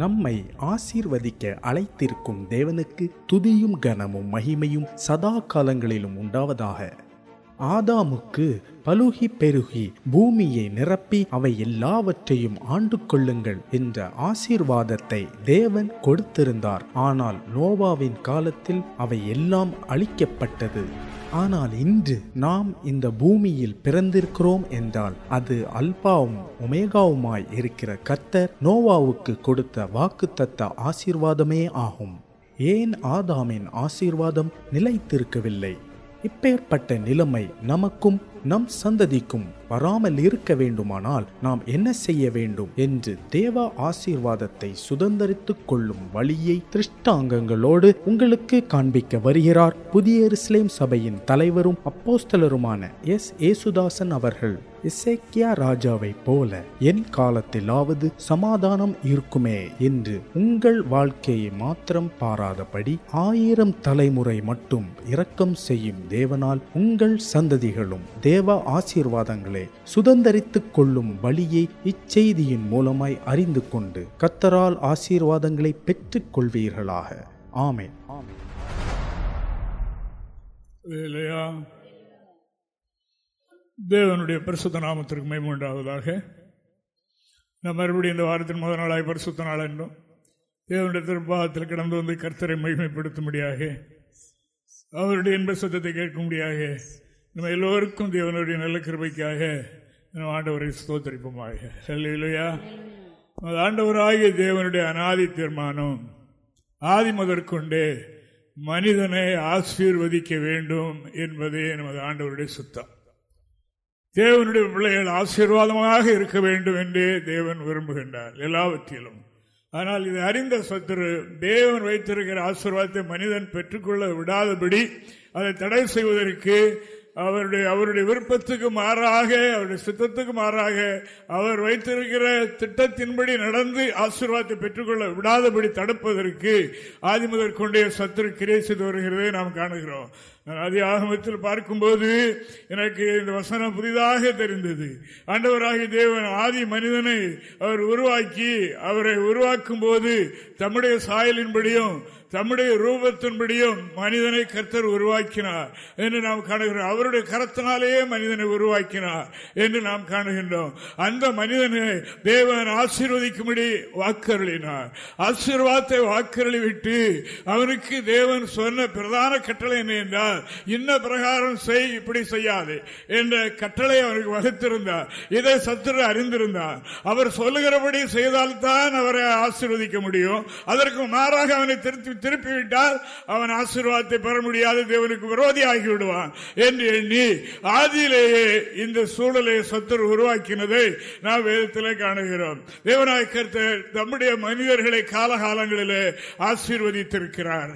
நம்மை ஆசீர்வதிக்க அழைத்திருக்கும் தேவனுக்கு துதியும் கனமும் மகிமையும் சதா காலங்களிலும் உண்டாவதாக. ஆதாமுக்கு பலுகி பெருகி பூமியை நிரப்பி அவை எல்லாவற்றையும் ஆண்டு கொள்ளுங்கள் என்ற ஆசீர்வாதத்தை தேவன் கொடுத்திருந்தார். ஆனால் நோவாவின் காலத்தில் அவை எல்லாம் அழிக்கப்பட்டது. ஆனால் இன்று நாம் இந்த பூமியில் பிறந்திருக்கிறோம் என்றால் அது அல்பாவும் ஒமேகாவுமாய் இருக்கிற கர்த்தர் நோவாவுக்கு கொடுத்த வாக்குத்தத்த ஆசீர்வாதமே ஆகும். ஏன் ஆதாமின் ஆசீர்வாதம் நிலைத்திருக்கவில்லை? இப்பேற்பட்ட நிலைமை நமக்கும் நம் சந்ததிக்கும் வராமல் இருக்க வேண்டுமானால் நாம் என்ன செய்ய வேண்டும் என்று தேவ ஆசீர்வாதத்தை சுதந்திரித்துக் கொள்ளும் வழியை திருஷ்டாங்கங்களோடு உங்களுக்கு காண்பிக்க வருகிறார். புதிய இஸ்லேம் சபையின் தலைவரும் அப்போஸ்தலருமான எஸ். ஏசுதாசன் அவர்கள். இசைக்கியா ராஜாவை போல என் காலத்திலாவது சமாதானம் இருக்குமே என்று உங்கள் வாழ்க்கையை மாத்திரம் பாராதபடி ஆயிரம் தலைமுறை மட்டும் இரக்கம் செய்யும் தேவனால் உங்கள் சந்ததிகளும் தேவ ஆசீர்வாதங்களை சுதந்திரித்துக் கொள்ளும் வழியை இச்செய்தியின் மூலமாய் அறிந்து கொண்டு கத்தரால் ஆசீர்வாதங்களை பெற்றுக் கொள்வீர்களாக ஆமென். இல்லையா தேவனுடைய பரிசுத்த நாமத்திற்கு மேம்பூண்டாவதாக நான் மறுபடியும் இந்த வாரத்தின் முதல் நாளாக பரிசுத்த நாள் என்றும் தேவனுடைய திருப்பாகத்தில் கடந்து வந்து கர்த்தரை மகிமைப்படுத்தும்படியாக அவருடைய இன்ப சத்தத்தை கேட்கும்படியாக நம்ம எல்லோருக்கும் தேவனுடைய நல்ல கிருபைக்காக நம்ம ஆண்டவரை ஸ்தோத்தரிப்போமாக. இல்லையா ஆண்டவராகிய தேவனுடைய அனாதி தீர்மானம் ஆதி முதற்கொண்டு மனிதனை ஆசீர்வதிக்க வேண்டும் என்பதே நமது ஆண்டவருடைய சுத்தம். தேவனுடைய பிள்ளைகள் ஆசீர்வாதமாக இருக்க வேண்டும் என்றே தேவன் விரும்புகின்றார் எல்லாவற்றிலும். ஆனால் இது அறிந்த சத்துரு தேவன் வைத்திருக்கிற ஆசீர்வாதத்தை மனிதன் பெற்றுக்கொள்ள விடாதபடி அதை தடை செய்வதற்கு அவருடைய அவருடைய விருப்பத்துக்கு மாறாக அவருடைய சித்தத்துக்கு மாறாக அவர் வைத்திருக்கிற திட்டத்தின்படி நடந்து ஆசீர்வாதத்தை பெற்றுக்கொள்ள விடாதபடி தடுப்பதற்கு ஆதி முதற் கொண்டே சத்துரு கிரியை செய்து வருகிறதை நாம் காணுகிறோம். ஆதி ஆகமத்தில் பார்க்கும்போது எனக்கு இந்த வசனம் புதிதாக தெரிந்தது. ஆண்டவராகிய தேவன் ஆதி மனிதனை அவர் உருவாக்கி அவரை உருவாக்கும் போது தம்முடைய சாயலின்படியும் தம்முடைய ரூபத்தின்படியும் மனிதனை கர்த்தர் உருவாக்கினார் என்று நாம் காணுகிறோம். அவருடைய கரத்தினாலேயே மனிதனை உருவாக்கினார் என்று நாம் காணுகின்றோம். அந்த மனிதனை தேவன் ஆசீர்வதிக்கும்படி வாக்கருளினார் ஆசீர்வாதத்தை வாக்கருளி விட்டு அவனுக்கு தேவன் சொன்ன பிரதான கட்டளை என்ன என்றால் இன்ன பிரகாரம் செய் இப்படி செய்யாது என்ற கட்டளை அவருக்கு வகுத்திருந்தார். இதை சத்துரு அறிந்திருந்தார். அவர் சொல்லுகிறபடி செய்தால்தான் அவரை ஆசீர்வதிக்க முடியும். அதற்கு மாறாக அவனை திருப்பி திருப்பிவிட்டால் அவன் ஆசீர்வாதத்தை பெற முடியாது தேவனுக்கு விரோதி ஆகிவிடுவான் என்று எண்ணி ஆதியிலேயே இந்த சூழலை சத்துரு உருவாக்கினதை நாம் வேதத்திலே காணுகிறோம். தேவநாயக்கத்தை நம்முடைய மனிதர்களை காலகாலங்களிலே ஆசீர்வதித்திருக்கிறார்.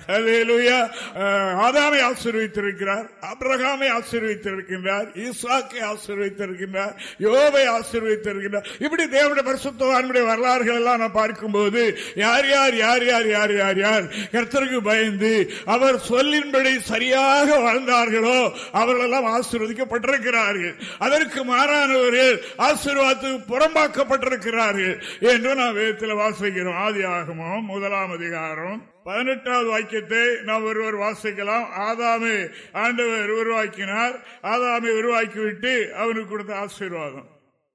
ஆதாமை ஆசீர்வதி ஆசீர்வதித்திருக்கிறார். அப்ரகாமை ஆசீர்வதித்திருக்கின்றார். ஈசாக்கை ஆசீர்வதித்திருக்கின்றார். யோவை ஆசீர்வதித்திருக்கின்றார். இப்படி தேவனுடைய பரிசுத்தவானுடைய வரலாறுகள் எல்லாம் நான் பார்க்கும்போது யார் யார் யார் யார் யார் யார் யார் கர்த்தருக்கு பயந்து அவர் சொல்லின்படி சரியாக வாழ்ந்தார்களோ அவர்களெல்லாம் ஆசீர்வதிக்கப்பட்டிருக்கிறார்கள். அதற்கு மாறானவர்கள் ஆசீர்வாதத்துக்கு புறம்பாக்கப்பட்டிருக்கிறார்கள் என்று நாம் வேதத்தில் வாசிக்கிறோம். ஆதி ஆகமும் முதலாம் அதிகாரம். பதினெட்டாவது வாக்கியத்தை நாம் ஒருவர் வாசிக்கலாம். ஆதாமே ஆண்டவர் உருவாக்கினார். ஆதாமை உருவாக்கிவிட்டு அவனுக்கு கொடுத்த ஆசீர்வாதம்.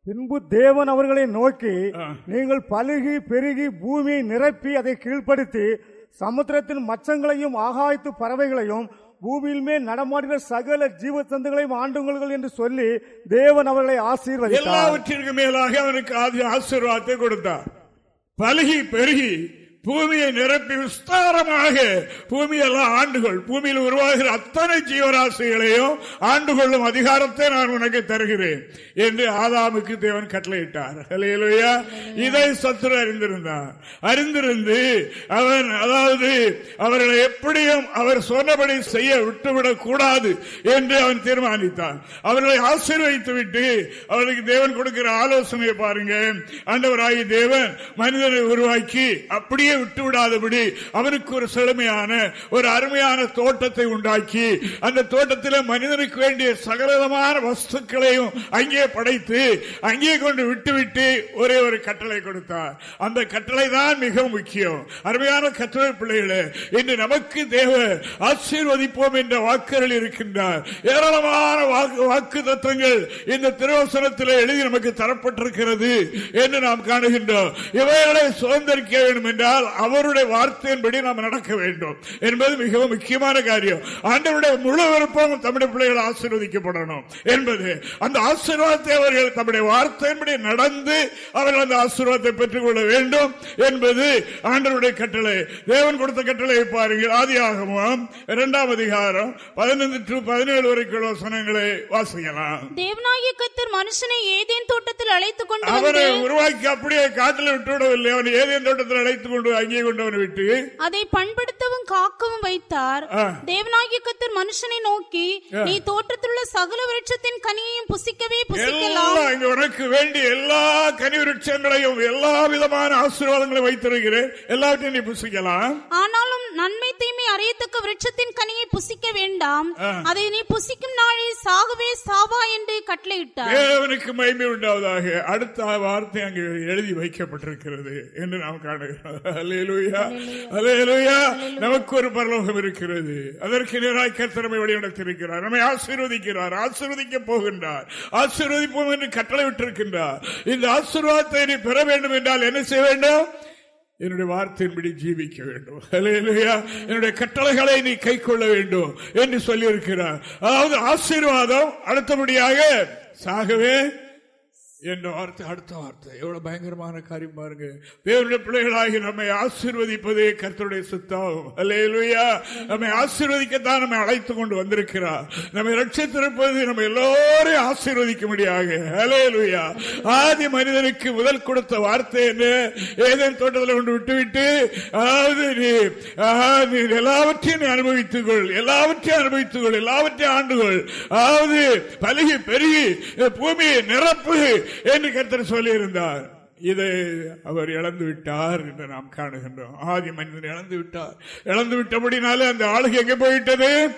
பின்பு தேவன் அவர்களை நோக்கி நீங்கள் பழுகி பெருகி பூமியை நிரப்பி அதை கீழ்ப்படுத்தி சமுத்திரத்தின் மச்சங்களையும் ஆகாயத்து பறவைகளையும் பூமியில் மேல் நடமாடுகிற சகல ஜீவ சந்துகளையும் ஆண்டுங்கள் என்று சொல்லி தேவன் அவர்களை ஆசீர்வதித்தார். எல்லாவற்றிற்கு மேலாக அவனுக்கு ஆசீர்வாதத்தை கொடுத்தார். பழுகி பெருகி பூமியை நிரப்பி விஸ்தாரமாக பூமியெல்லாம் ஆண்டுகள். பூமியில் உருவாகிற அத்தனை ஜீவராசிகளையும் ஆண்டு கொள்ளும் அதிகாரத்தை நான் உனக்கு தருகிறேன் என்று ஆதாமுக்கு தேவன் கட்டளையிட்டார். இதை சத்துரு அறிந்திருந்தார். அறிந்திருந்து அவன் அதாவது அவர்களை எப்படியும் அவர் சொன்னபடி செய்ய விட்டுவிடக் கூடாது என்று அவன் தீர்மானித்தான். அவர்களை ஆசீர்வதித்து விட்டு அவர்களுக்கு தேவன் கொடுக்கிற ஆலோசனையை பாருங்க. ஆண்டவராகி தேவன் மனிதனை உருவாக்கி அப்படியே அப்படியே விட்டு விடாதபடி அவனுக்கு ஒரு செழுமையான ஒரு அருமையான தோட்டத்தை உண்டாக்கி அந்த தோட்டத்தில் மனிதனுக்கு வேண்டிய சகலவிதமான வஸ்துக்களையும் அங்கே படைத்து அங்கே கொண்டு விட்டுவிட்டு ஒரே ஒரு கட்டளை கொடுத்தார். அந்த கட்டளை தான் மிக முக்கியம். அருமையான கட்டளை பிள்ளைகளே இன்று நமக்கு தேவ ஆசீர்வதிப்போம் என்ற வாக்குகள் இருக்கின்றார். ஏராளமான வாக்கு தத்துவங்கள் இந்த திருவசனத்தில் எழுதி நமக்கு தரப்பட்டிருக்கிறது என்று நாம் காணுகின்றோம். இவைகளை சுதந்திரிக்க வேண்டும் என்றால் அவருடைய வார்த்தையின்படி நாம் நடக்க வேண்டும். என்பது மிகவும் முக்கியமான காரியம். ஆண்டவருடைய முழு விருப்பம் தமிழ் பிள்ளைகள் ஆசீர்வதிக்கப்படணும் என்பது. அந்த ஆசீர்வாதத்தை அவர்கள் தம்முடைய வார்த்தையின்படி நடந்து அவர்கள் அந்த ஆசீர்வாதத்தை பெற்றுக் கொள்ள வேண்டும் என்பது ஆண்டவருடைய கட்டளை. தேவன் கொடுத்த கட்டளை பாருங்கள். ஆதியாகமும் இரண்டாம் அதிகாரம் பதினைந்து டு பதினேழு வரைக்கும் வசனங்களை வாசிக்கலாம். கத்தர் மனுஷனை ஏதேன் தோட்டத்தில் அழைத்துக் கொண்டு அவனை வந்து உருவாக்கி அப்படியே காட்டில் விட்டு விடவில்லை அவன் ஏதேன் தோட்டத்தில் அழைத்துக் கொண்டு அங்கே கொண்டு அவனை விட்டு அதை பண்படுத்தவும் காக்கவும் வைத்தார். தேவனாகிய கத்தர் மனுஷனை நோக்கி நீ தோட்டத்திலுள்ள சகல விருட்சத்தின் கனியையும் புசிக்கவே புசிக்கலாம். இங்க உனக்கு வேண்டிய எல்லா கனி விருட்சங்களையும் எல்லா விதமான ஆசீர்வாதங்களையும் வைத்திருக்கிறேன். எல்லாவற்றையும் நீ புசிக்கலாம். ஆனாலும் நன்மை தீமை அறியத்தக்க விருட்சத்தின் கனியை புசிக்க வேண்டாம். அதை நீ புசிக்கும் நாளில் சாகவே சாவா என்று கட்டளையிட்டார். தேவனுக்கு மகிமை உண்டாவதாக அடுத்த வார்த்தை அங்கு எழுதி வைக்கப்பட்டிருக்கிறது என்று நாம் காணுகிறோம். நமக்கு ஒரு பரலோகம் இருக்கிறது. அதற்கு நேராய் கர்த்தரமை வழிநடத்திருக்கிறார் நம்மை ஆசீர்வதிக்கிறார். ஆசீர்வதிக்க போகின்றார். ஆசீர்வதிப்போம் என்று கட்டளை விட்டிருக்கின்றார். இந்த ஆசீர்வாதத்தை நீ பெற வேண்டும் என்றால் என்ன செய்ய வேண்டும்? என்னுடைய வார்த்தையின்படி ஜீவிக்க வேண்டும். என்னுடைய கட்டளைகளை நீ கை கொள்ள வேண்டும் என்று சொல்லியிருக்கிறார். அதாவது ஆசீர்வாதம் அடுத்தபடியாக சாகவே என்ற வார்த்தை அடுத்த வார்த்தை. எவ்வளவு பயங்கரமான காரியம் பாருங்க. பேருடைய பிள்ளைகளாகி நம்மை ஆசீர்வதிப்பதே கர்த்தருடைய சுத்தம். அல்லையா நம்மை ஆசீர்வதிக்கத்தான் நம்மை அழைத்து கொண்டு வந்திருக்கிறார். நம்மை ரட்சித்திருப்பது நம்ம எல்லோரையும் ஆசீர்வதிக்க முடியாது அலையலுயா ஆதி மனிதனுக்கு முதல் கொடுத்த வார்த்தை என்ன? ஏதேன் தோட்டத்தில் கொண்டு விட்டுவிட்டு அதாவது நீ ஆஹ், எல்லாவற்றையும் நீ அனுபவித்துக் கொள் எல்லாவற்றையும் அனுபவித்துக் கொள் எல்லாவற்றையும் ஆண்டுகொள். அதாவது பலகி பெருகி பூமியை நிரப்பு என்று கர்த்தர் சொல்லியிருந்தார். இதை அவர் இழந்து விட்டார் என்று நாம் காணுகின்றோம். ஆதி மனிதன் இழந்து விட்டார் இழந்து விட்டபடினாலே அந்த ஆளுக்கு எங்க போயிட்டது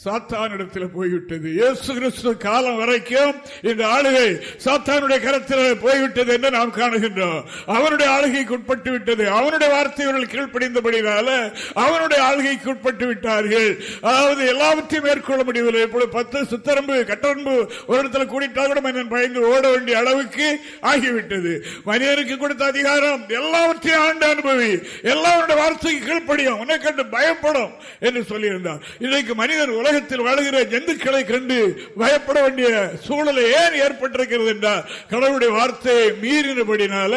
சாத்தானிடத்தில் போய்விட்டது. இயேசு கிறிஸ்து காலம் வரைக்கும் இந்த ஆளுகை சாத்தானுடைய கரத்தில் போய்விட்டது என்று நாம் காணுகின்றோம். அவனுடைய ஆளுகைக்கு உட்பட்டு விட்டது அவனுடைய வார்த்தைகள் கீழ்ப்படிந்தபடினால அவனுடைய ஆளுகைக்கு உட்பட்டு விட்டார்கள் அதாவது எல்லாவற்றையும் மேற்கொள்ள முடியவில்லை. இப்பொழுது பத்து சுத்தரம்பு கட்டரம்பு ஒரு இடத்துல கூடிட்டால் கூட மனிதன் பயந்து ஓட வேண்டிய அளவுக்கு ஆகிவிட்டது. மனிதனுக்கு கொடுத்த அதிகாரம் எல்லாவற்றையும் ஆண்டு அனுபவி எல்லாருடைய வார்த்தைக்கு கீழ்ப்படியும். உன்னை கண்டு பயப்படும் என்று சொல்லியிருந்தார். இன்றைக்கு மனிதர் உலகத்தில் வாழுகிற ஜந்துக்களை கண்டு பயப்பட வேண்டிய சூழலை ஏன் ஏற்பட்டிருக்கிறது என்றால் கடவுளுடைய வார்த்தையை மீறினபடினால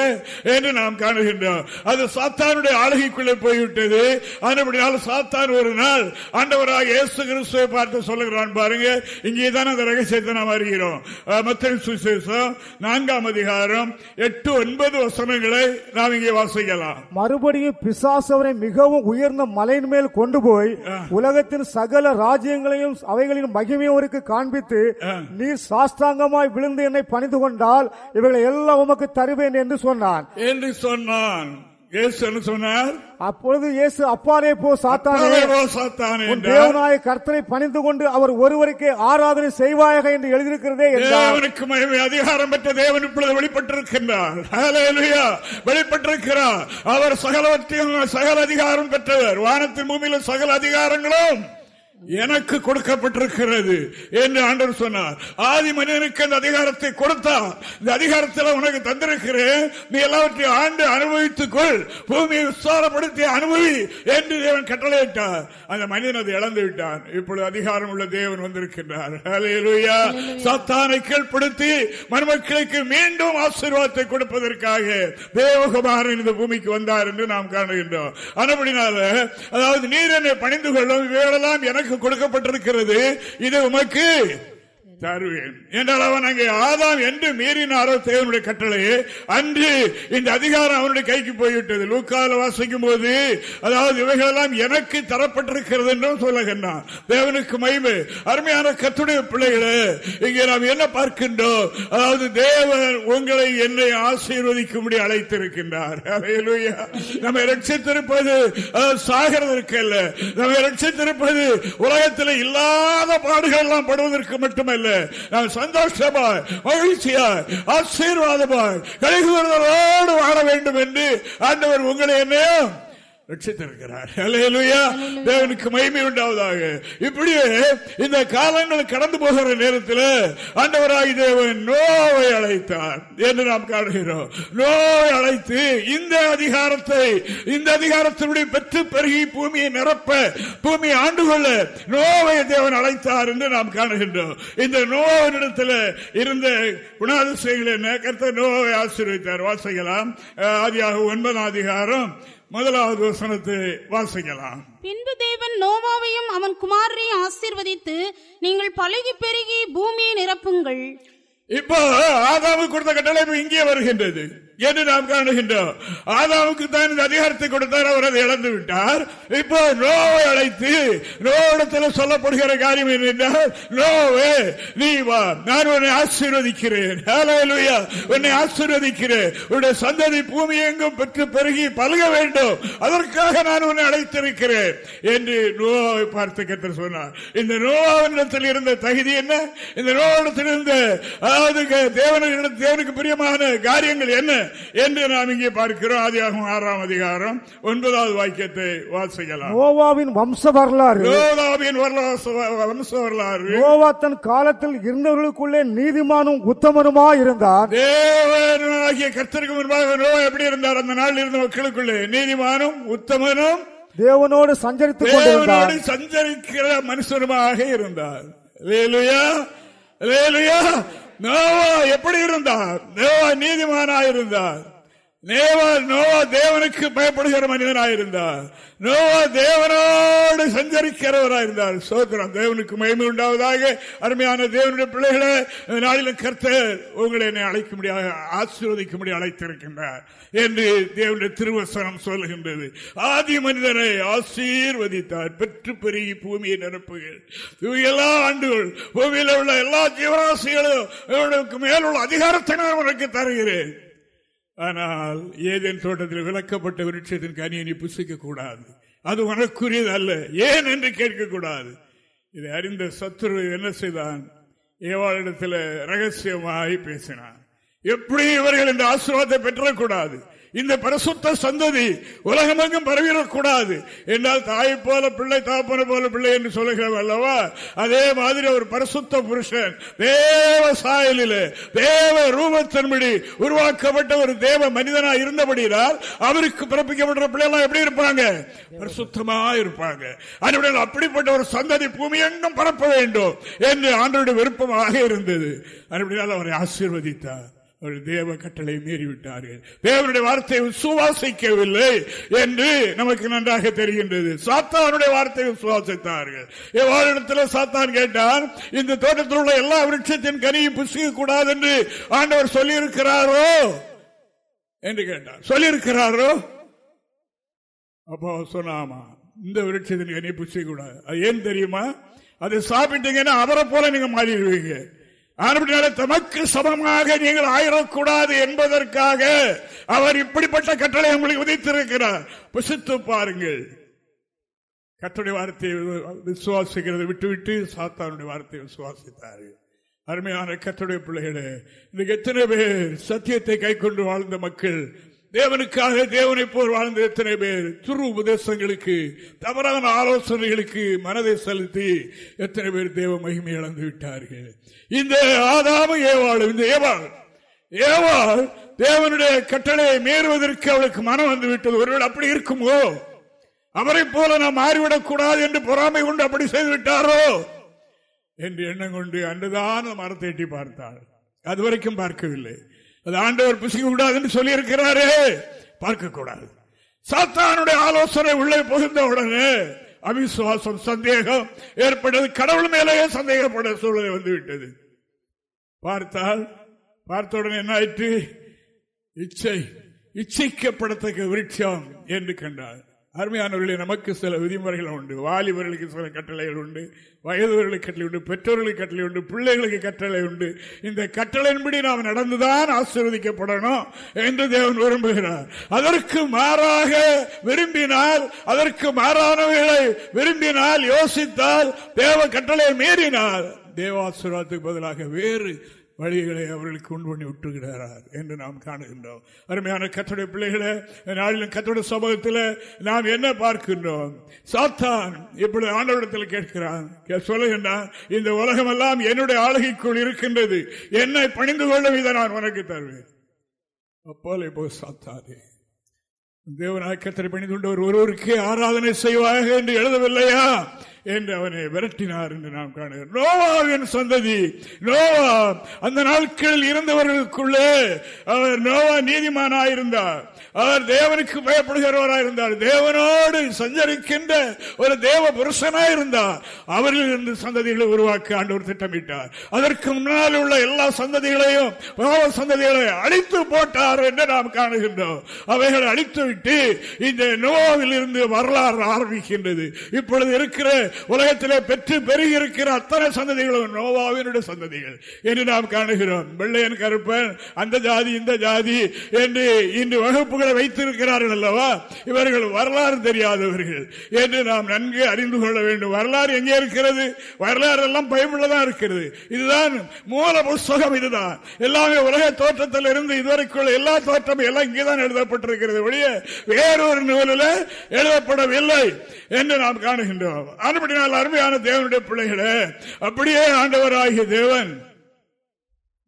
என்று நாம் காணுகின்றோம். அது சாத்தானுடைய ஆளுகைக்குள்ளே போய்விட்டது. அதுபடினால சாத்தான் ஒரு நாள் ஆண்டவராக இயேசு கிறிஸ்துவை பார்த்து சொல்லுகிறான் பாருங்க. இங்கே தான் அந்த ரகசியத்தை நாம் அறிகிறோம். மத்திய சுசேஷம் நான்காம் அதிகாரம் எட்டு ஒன்பது வசனங்களை நாம் இங்கே வாசிக்கலாம். மறுபடியும் பிசாசு அவரை மிகவும் உயர்ந்த மலையின் மேல் கொண்டு போய் உலகத்தின் சகல ராஜ்யங்களையும் அவைகளின் மகிமையும் அவருக்கு காண்பித்து நீர் சாஸ்தாங்கமாய் விழுந்து என்னை பணிந்து கொண்டால் இவைகளை எல்லாம் உமக்கு தருவேன் என்று சொன்னான். என்று சொன்னான். சொன்னார்? அப்பொழுது இயேசு அப்பாலே போ சாத்தானே. கர்த்தரை பணிந்து கொண்டு அவர் ஒருவருக்கே ஆராதனை செய்வாயாக என்று எழுதியிருக்கிறதே தேவனுக்கு மகிமை அதிகாரம் பெற்ற தேவன் இப்பொழுது வெளிப்பட்டிருக்கின்றார். வெளிப்பட்டிருக்கிறார். அவர் சகலவற்றையும் சகல அதிகாரம் பெற்றவர். வானத்தின் பூமியில சகல அதிகாரங்களும் எனக்கு கொடுக்கப்பட்டிருக்கிறது என்று ஆண்டவர் சொன்னார். ஆதி மனிதனுக்கு அந்த அதிகாரத்தை கொடுத்தார். இந்த அதிகாரத்தில் உனக்கு தந்திருக்கிறேன். நீ எல்லாவற்றையும் ஆண்டு அனுபவித்துக் கொள். பூமியை விசாரப்படுத்தி அனுபவி என்று தேவன் கட்டளையிட்டார். அந்த மனிதன் அதை இழந்து விட்டான். இப்பொழுது அதிகாரம் உள்ள தேவன் வந்திருக்கின்றார். சாத்தானை கீழ்ப்படுத்தி மருமக்களுக்கு மீண்டும் ஆசீர்வாதத்தை கொடுப்பதற்காக தேவகுமாரன் இந்த பூமிக்கு வந்தார் என்று நாம் காணுகின்றோம். அதுபடினால அதாவது நீர் என்னை பணிந்து கொள்ளும் இவைகளெல்லாம் எனக்கு கொடுக்கப்பட்டிருக்கிறது. இது உமக்கு தருவேன். என்றால் அவன் அங்கே ஆதாம் என்று மீறினாரோ தேவனுடைய கட்டளையே? அன்று இந்த அதிகாரம் அவனுடைய கைக்கு போய்விட்டது. லூக்கால வாசிக்கும் போது அதாவது இவைகளெல்லாம் எனக்கு தரப்பட்டிருக்கிறது என்றும் சொல்லுகின்றான். தேவனுக்கு மயிமை அருமையான கத்துடைய பிள்ளைகளே இங்கே நாம் என்ன பார்க்கின்றோம்? அதாவது தேவன் உங்களை என்னை ஆசீர்வதிக்கும்படி அழைத்திருக்கின்றார். நம்மை ரட்சித்திருப்பது சாகிறதற்கு அல்ல. நம்ம ரட்சித்திருப்பது உலகத்தில் இல்லாத பாடுகள் எல்லாம் படுவதற்கு மட்டுமல்ல. நான் சந்தோஷமாய் மகிழ்ச்சியாய் ஆசீர்வாதமாய் கழிகுவர்களோடு வாழ வேண்டும் என்று ஆண்டவர் உங்களை என்னையும் ரட்சித்திருக்கிறார். தேவனுக்கு மகிமை உண்டாவதாக. இப்படியே இந்த காலங்கள் கடந்து போகிற நேரத்தில் ஆண்டவராய் தேவன் நோவை அழைத்தார் என்று நாம் காணுகிறோம். நோவை அழைத்து இந்த அதிகாரத்தை இந்த அதிகாரத்தினுடைய பெற்று பெருகி பூமியை நிரப்ப பூமியை ஆண்டு கொள்ள நோவை தேவன் அழைத்தார் என்று நாம் காணுகின்றோம். இந்த நோவனிடத்தில் இருந்த குணாதிசயங்கள் கருத்த நோவை ஆசீர்வித்தார் வாசிக்கலாம். ஆதியாக ஒன்பதாம் அதிகாரம். முதலாவது வசனத்தை வாசிக்கலாம். பின்பு தேவன் நோவாவையும் அவன் குமாரரையும் ஆசீர்வதித்து நீங்கள் பழகி பெருகி பூமியை நிரப்புங்கள். இப்போ ஆதாவுக்கு கொடுத்த கட்டளை இங்கே வருகின்றது. என்று நாம் காணுகின்றோம். ஆதாவுக்கு தான் இந்த அதிகாரத்தை கொடுத்தார் அவர் அதை இழந்து விட்டார். இப்போ நோவை அழைத்து நோவிடத்தில் சொல்லப்படுகிற காரியம் என்னென்றால் நோவே நீ வா நான் உன்னை ஆசீர்வதிக்கிறேன். உன்னை ஆசீர்வதிக்கிறேன். உன்னுடைய சந்ததி பூமி எங்கும் பெற்று பெருகி பழக வேண்டும். அதற்காக நான் உன்னை அழைத்திருக்கிறேன். என்று நோவை பார்த்து கற்று சொன்னார். இந்த நோவாவிடத்தில் இருந்த தகுதி என்ன? இந்த நோவிடத்தில் இருந்த அதாவது தேவனுக்கு தேவனுக்கு பிரியமான காரியங்கள் என்ன என்று நாம் இங்கே பார்க்கிறோம். ஆதியாகும் ஆறாம் அதிகாரம் ஒன்பதாவது வாக்கியத்தை வாசிக்கலாம். நோவாவின் வம்ச வரலாறு. நோவாவின் வம்ச வரலாறு. நோவா தன் காலத்தில் இருந்தவர்களுக்குள்ளே நீதிமானும் உத்தமனுமா இருந்தார். தேவனாகிய கர்த்தருக்கு முன்பாக நோவா எப்படி இருந்தார்? அந்த நாளில் இருந்த மக்களுக்குள்ளே நீதிமானும் உத்தமனும் தேவனோடு சஞ்சரித்துக் கொண்டிருந்தார். சஞ்சரிக்கிற மனுஷனுமாக இருந்தார். லேலுயா லேலுயா எப்படி இருந்தார்? நோவா நீதிமானா இருந்தார். நேவா நோவா தேவனுக்கு பயப்படுகிற மனிதனாயிருந்தார். நோவா தேவனோடு சஞ்சரிக்கிறவராயிருந்தார். சோத்திரம் தேவனுக்கு மகிமை உண்டாவதாக. அருமையான தேவனுடைய பிள்ளைகளை நாளில கர்த்த உங்களை என்னை அழைக்க முடியாது ஆசீர்வதிக்க முடிய அழைத்திருக்கின்றார் என்று தேவனுடைய திருவசனம் சொல்லுகின்றது. ஆதி மனிதனை ஆசீர்வதித்தார். பெற்று பெருகி பூமியை நிரப்புகள் எல்லா ஆண்டுகள் பூமியில் உள்ள எல்லா ஜீவராசிகளும் மேலுள்ள அதிகாரத்தை நான் உனக்கு தருகிறேன். ஆனால் ஏதேன் தோட்டத்தில் விளக்கப்பட்ட விருட்சத்தின் கனியை நீ புசிக்க கூடாது. அது உனக்குரியது அல்ல. ஏன் என்று கேட்கக்கூடாது இதை அறிந்த சத்துரு என்ன செய்தான்? ஏவாளிடத்தில் ரகசியமாய் பேசினான். எப்படி இவர்கள் இந்த ஆசீர்வாதத்தை பெற்றக்கூடாது? இந்த பிரசுத்த சந்ததி உலகமெங்கும் பரவிடக்கூடாது. என்றால் தாய் போல பிள்ளை தாப்பன போல பிள்ளை என்று சொல்லுகிறோம் அல்லவா? அதே மாதிரி ஒரு பரிசுத்த புருஷன் தேவ சாயலில் தேவ ரூபத்தன்படி உருவாக்கப்பட்ட ஒரு தேவ மனிதனா இருந்தபடியால் அவருக்கு பிறப்பிக்கப்பட்ட பிள்ளைகள் எப்படி இருப்பாங்க? பரிசுத்தமா இருப்பாங்க. அப்படிப்பட்ட ஒரு சந்ததி பூமி எங்கும் பரப்ப வேண்டும் என்று ஆண்டோட விருப்பமாக இருந்தது. அப்படினால் அவரை ஆசீர்வதித்தார். அவர்கள் தேவ கட்டளை மீறிவிட்டார்கள். தேவனுடைய வார்த்தையை சுவாசிக்கவில்லை என்று நமக்கு நன்றாக தெரிகின்றது. சாத்தானுடைய வார்த்தையை சுவாசித்தார்கள். எவ்வாறு சாத்தான் கேட்டான் இந்த தோட்டத்தில் உள்ள எல்லா விருட்சத்தின் கனியும் புசிக்க கூடாது என்று ஆண்டவர் சொல்லியிருக்கிறாரோ? என்று கேட்டார் சொல்லியிருக்கிறாரோ? அப்போ சொன்னாமா இந்த விருட்சத்தின் கனியை புசிக்க கூடாது அது ஏன் தெரியுமா? அதை சாப்பிட்டீங்கன்னா அவரை போல நீங்க மாறிடுவீங்க. தமக்கு சமமாக நீங்கள் ஆயிடக்கூடாது என்பதற்காக அவர் இப்படிப்பட்ட கட்டளை உங்களுக்கு விதித்திருக்கிறார். புசித்து பாருங்கள். கட்டுடைய வார்த்தையை விசுவாசிக்கிறது விட்டுவிட்டு சாத்தானுடைய வார்த்தையை விசுவாசித்தார்கள். அருமையான கத்துடைய பிள்ளைகளே இன்னைக்கு எத்தனை பேர் சத்தியத்தை கை கொண்டு வாழ்ந்த மக்கள் தேவனுக்காக தேவனை போல் வாழ்ந்த எத்தனை பேர்? துரு உபதேசங்களுக்கு தவறான ஆலோசனைகளுக்கு மனதை செலுத்தி எத்தனை பேர் தேவ மகிமை இழந்து விட்டார்கள்? இந்த ஆதாம ஏவாள் இந்த ஏவாள் ஏவாள் தேவனுடைய கட்டளையை மீறுவதற்கு அவளுக்கு மனம் வந்து விட்டது. ஒருவேளை அப்படி இருக்குமோ? அவரை போல நாம் மாறிவிடக் கூடாது என்று பொறாமை கொண்டு அப்படி செய்து விட்டாரோ? என்று எண்ணம் கொண்டு அன்றுதான் மரத்தை எட்டி பார்த்தாள். அதுவரைக்கும் பார்க்கவில்லை. அது ஆண்டவர் புசிக்க கூடாது என்று சொல்லி இருக்கிறாரே பார்க்க கூடாது சாத்தானுடைய ஆலோசனை உள்ளே புகுந்த உடனே அவிசுவாசம் சந்தேகம் ஏற்பட்டது. கடவுள் மேலேயே சந்தேகப்பட சூழ்நிலை வந்துவிட்டது. பார்த்தால் பார்த்த உடனே என்ன ஆயிற்று? இச்சை இச்சைக்கப்படத்தக்க விருட்சம் என்று கண்டார். அருமையானவர்களே நமக்கு சில விதிமுறைகள் உண்டு. வாலிபர்களுக்கு சில கட்டளைகள் உண்டு. வயதுவர்களுக்கு கட்டளை உண்டு. பெற்றோர்களுக்கு கட்டளை உண்டு. பிள்ளைகளுக்கு கட்டளை உண்டு. இந்த கட்டளையின்படி நாம் நடந்துதான் ஆசீர்வதிக்கப்படணும் என்று தேவன் விரும்புகிறார். அதற்கு மாறாக விரும்பினால் அதற்கு மாறானவைகளை விரும்பினால் யோசித்தால் தேவ கட்டளையை மீறினால் தேவாசுரத்துக்கு பதிலாக வேறு வழிகளை அவர்களுக்கு உண்டு பண்ணி விட்டுகிறார் என்று நாம் காணுகின்றோம். அருமையான கத்தோடைய பிள்ளைகளை நாளிலும் கத்தோடைய சமூகத்தில் நாம் என்ன பார்க்கின்றோம்? சாத்தான் இப்படி ஆண்டவரிடத்தில் கேட்கிறான். சொல்லுகின்றான் இந்த உலகம் எல்லாம் என்னுடைய ஆளுகைக்குள் இருக்கின்றது. என்னை பணிந்து கொள்ளும் இதை நான் உனக்கு தருவேன். அப்போல இப்போ சாத்தாதே. தேவனாய் பணிந்து கொண்டவர் ஒருவருக்கு ஆராதனை செய்வாக என்று எழுதவில்லையா? என்று அவனை விரட்டினார் என்று நாம் காணுகிறோம். நோவாவின் சந்ததி நோவா அந்த நாட்களில் இருந்தவர்களுக்குள்ளே அவர் நோவா நீதிமானாயிருந்தார். அவர் தேவனுக்கு பயப்படுகிறவராயிருந்தார். தேவனோடு சஞ்சரிக்கின்ற ஒரு தேவ புருஷனாயிருந்தார். அவர்கள் இருந்து சந்ததிகளை உருவாக்க ஆண்டவர் திட்டமிட்டார். அதற்கு முன்னால் உள்ள எல்லா சந்ததிகளையும் பாவ சந்ததிகளை அழித்து போட்டார் என்று நாம் காணுகின்றோம். அவைகளை அழித்து விட்டு இந்த நோவாவில் இருந்து வரலாறு ஆரம்பிக்கின்றது. இப்பொழுது இருக்கிற உலகத்திலே பெற்று பெருகி இருக்கிற அத்தனை சந்ததிகளும் நோவாவினுடைய சந்ததிகள் என்று நாம் காணுகிறோம். வெள்ளையன் கருப்பன் அந்த ஜாதி இந்த ஜாதி என்று இன்று வகுப்புகளை வைத்திருக்கிறார்கள் அல்லவா? இவர்கள் வரலாறு தெரியாதவர்கள் என்று நாம் நன்கு அறிந்து கொள்ள வேண்டும். வரலாறு எங்கே இருக்கிறது? வரலாறு எல்லாம் பயமுள்ளதா இருக்கிறது. இதுதான் மூல புஸ்தகம் இதுதான். எல்லாமே உலக தோற்றத்தில் இருந்து இதுவரைக்குள்ள எல்லா தோற்றமும் எல்லாம் இங்கேதான் எழுதப்பட்டிருக்கிறது. ஒழிய வேறொரு நூலில் எழுதப்படவில்லை என்று நாம் காணுகின்றோம். அப்படினால் அருமையான தேவனுடைய பிள்ளைகளே அப்படியே ஆண்டவராகிய தேவன்